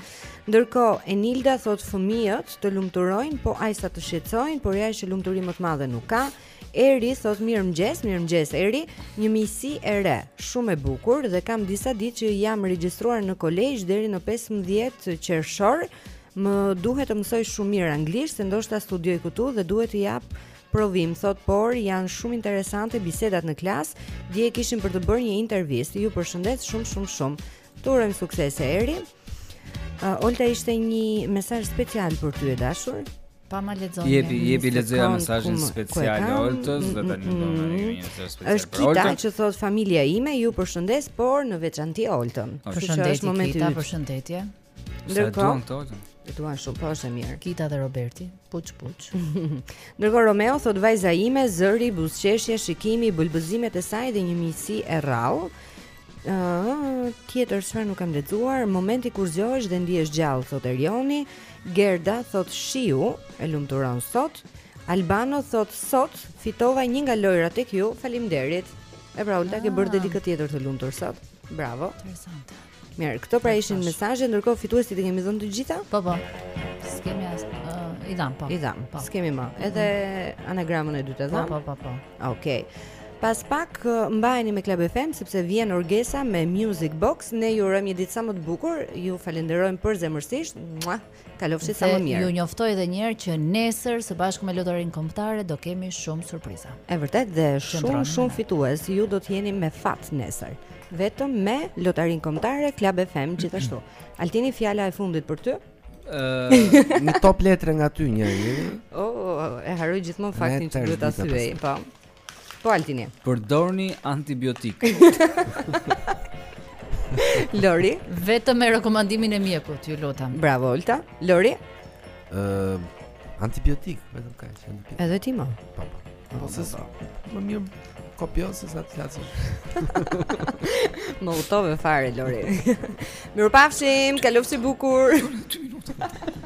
Ndërkohë Enilda thotë fëmijët të lumturojnë, po aq sa të shqetësojnë, por ja që lumturi më të madhe nuk ka. Eri thotë mirëmëngjes, mirëmëngjes Eri, një miqësi e re, shumë e bukur dhe kam disa ditë që jam regjistruar në kolegj deri në 15 qershor. Më duhet të mësoj shumë mirë anglisht, se ndoshta studioj këtu dhe duhet të jap provim, thotë por janë shumë interesante bisedat në klasë, dje kishim për të bërë një intervistë. Ju përshëndes shumë shumë shumë. Të urojmë suksese Eri. Uh, Olta ishte një mesazh special për ty e dashur. Pa ma lexoni. Jepi, jepi lexoja mesazhin special të Oltës dhe tani do të një mesazh special. Është Kita që thotë familja ime, ju përshëndes, por në veçanti Oltën. Përshëndetje, përshëndetje. Ndërkohë, E duan shumë, po është e mirë. Kita dhe Roberti, puç puç. Ndërkohë Romeo thotë vajza ime, zëri, buzëqeshja, shikimi, belbëzimet e saj dhe një miqësi e rrallë. Ëh, tjetër çfarë nuk kam lexuar, momenti kur zgjohesh dhe ndihesh gjallë, thotë Erioni. Gerda thotë shiu, e lumturon sot. Albano thotë sot fitova një nga lojërat tek ju. Faleminderit. E pra, Olta ke bërë ah. dikë tjetër të lumtur sot. Bravo. Interesante. Mirë, këto pra ishin mesazhet, ndërkohë fituesit i kemi dhënë të gjitha? Po po. S'kemi as uh, i dhamë po. I dhamë. Po. S'kemi më. Edhe mm. anagramën e dytë e po, dhamë. Po po po po. Okej. Okay. Pas pak uh, mbajeni me Club FM sepse vjen Orgesa me Music Box. Ne ju urojmë një ditë sa më të bukur. Ju falenderojmë përzemërsisht. Mua. Kalofshi sa më mirë. Ju njoftoj edhe një herë që nesër së bashku me Lotorinë Kombëtare do kemi shumë surpriza. E vërtet dhe shumë shumë fitues ju do të jeni me fat nesër. Vetëm me Lotorinë Kombëtare Club FM gjithashtu. Altini fjala e fundit për ty. Ëh, një top letre nga ty njëri. Oh, e harroj gjithmonë faktin që duhet ta thyej, po. Po Altini. Përdorni antibiotikë. Lori. Vetëm me rekomandimin e mjekut, ju lutem. Bravo Olta. Lori. Ë uh, antibiotik, vetëm kaq. Edhe ti më. Po. Po, po se po, po. më mirë kopjo se sa të flasim. Më hutove fare Lori. Mirupafshim, kalofshi bukur.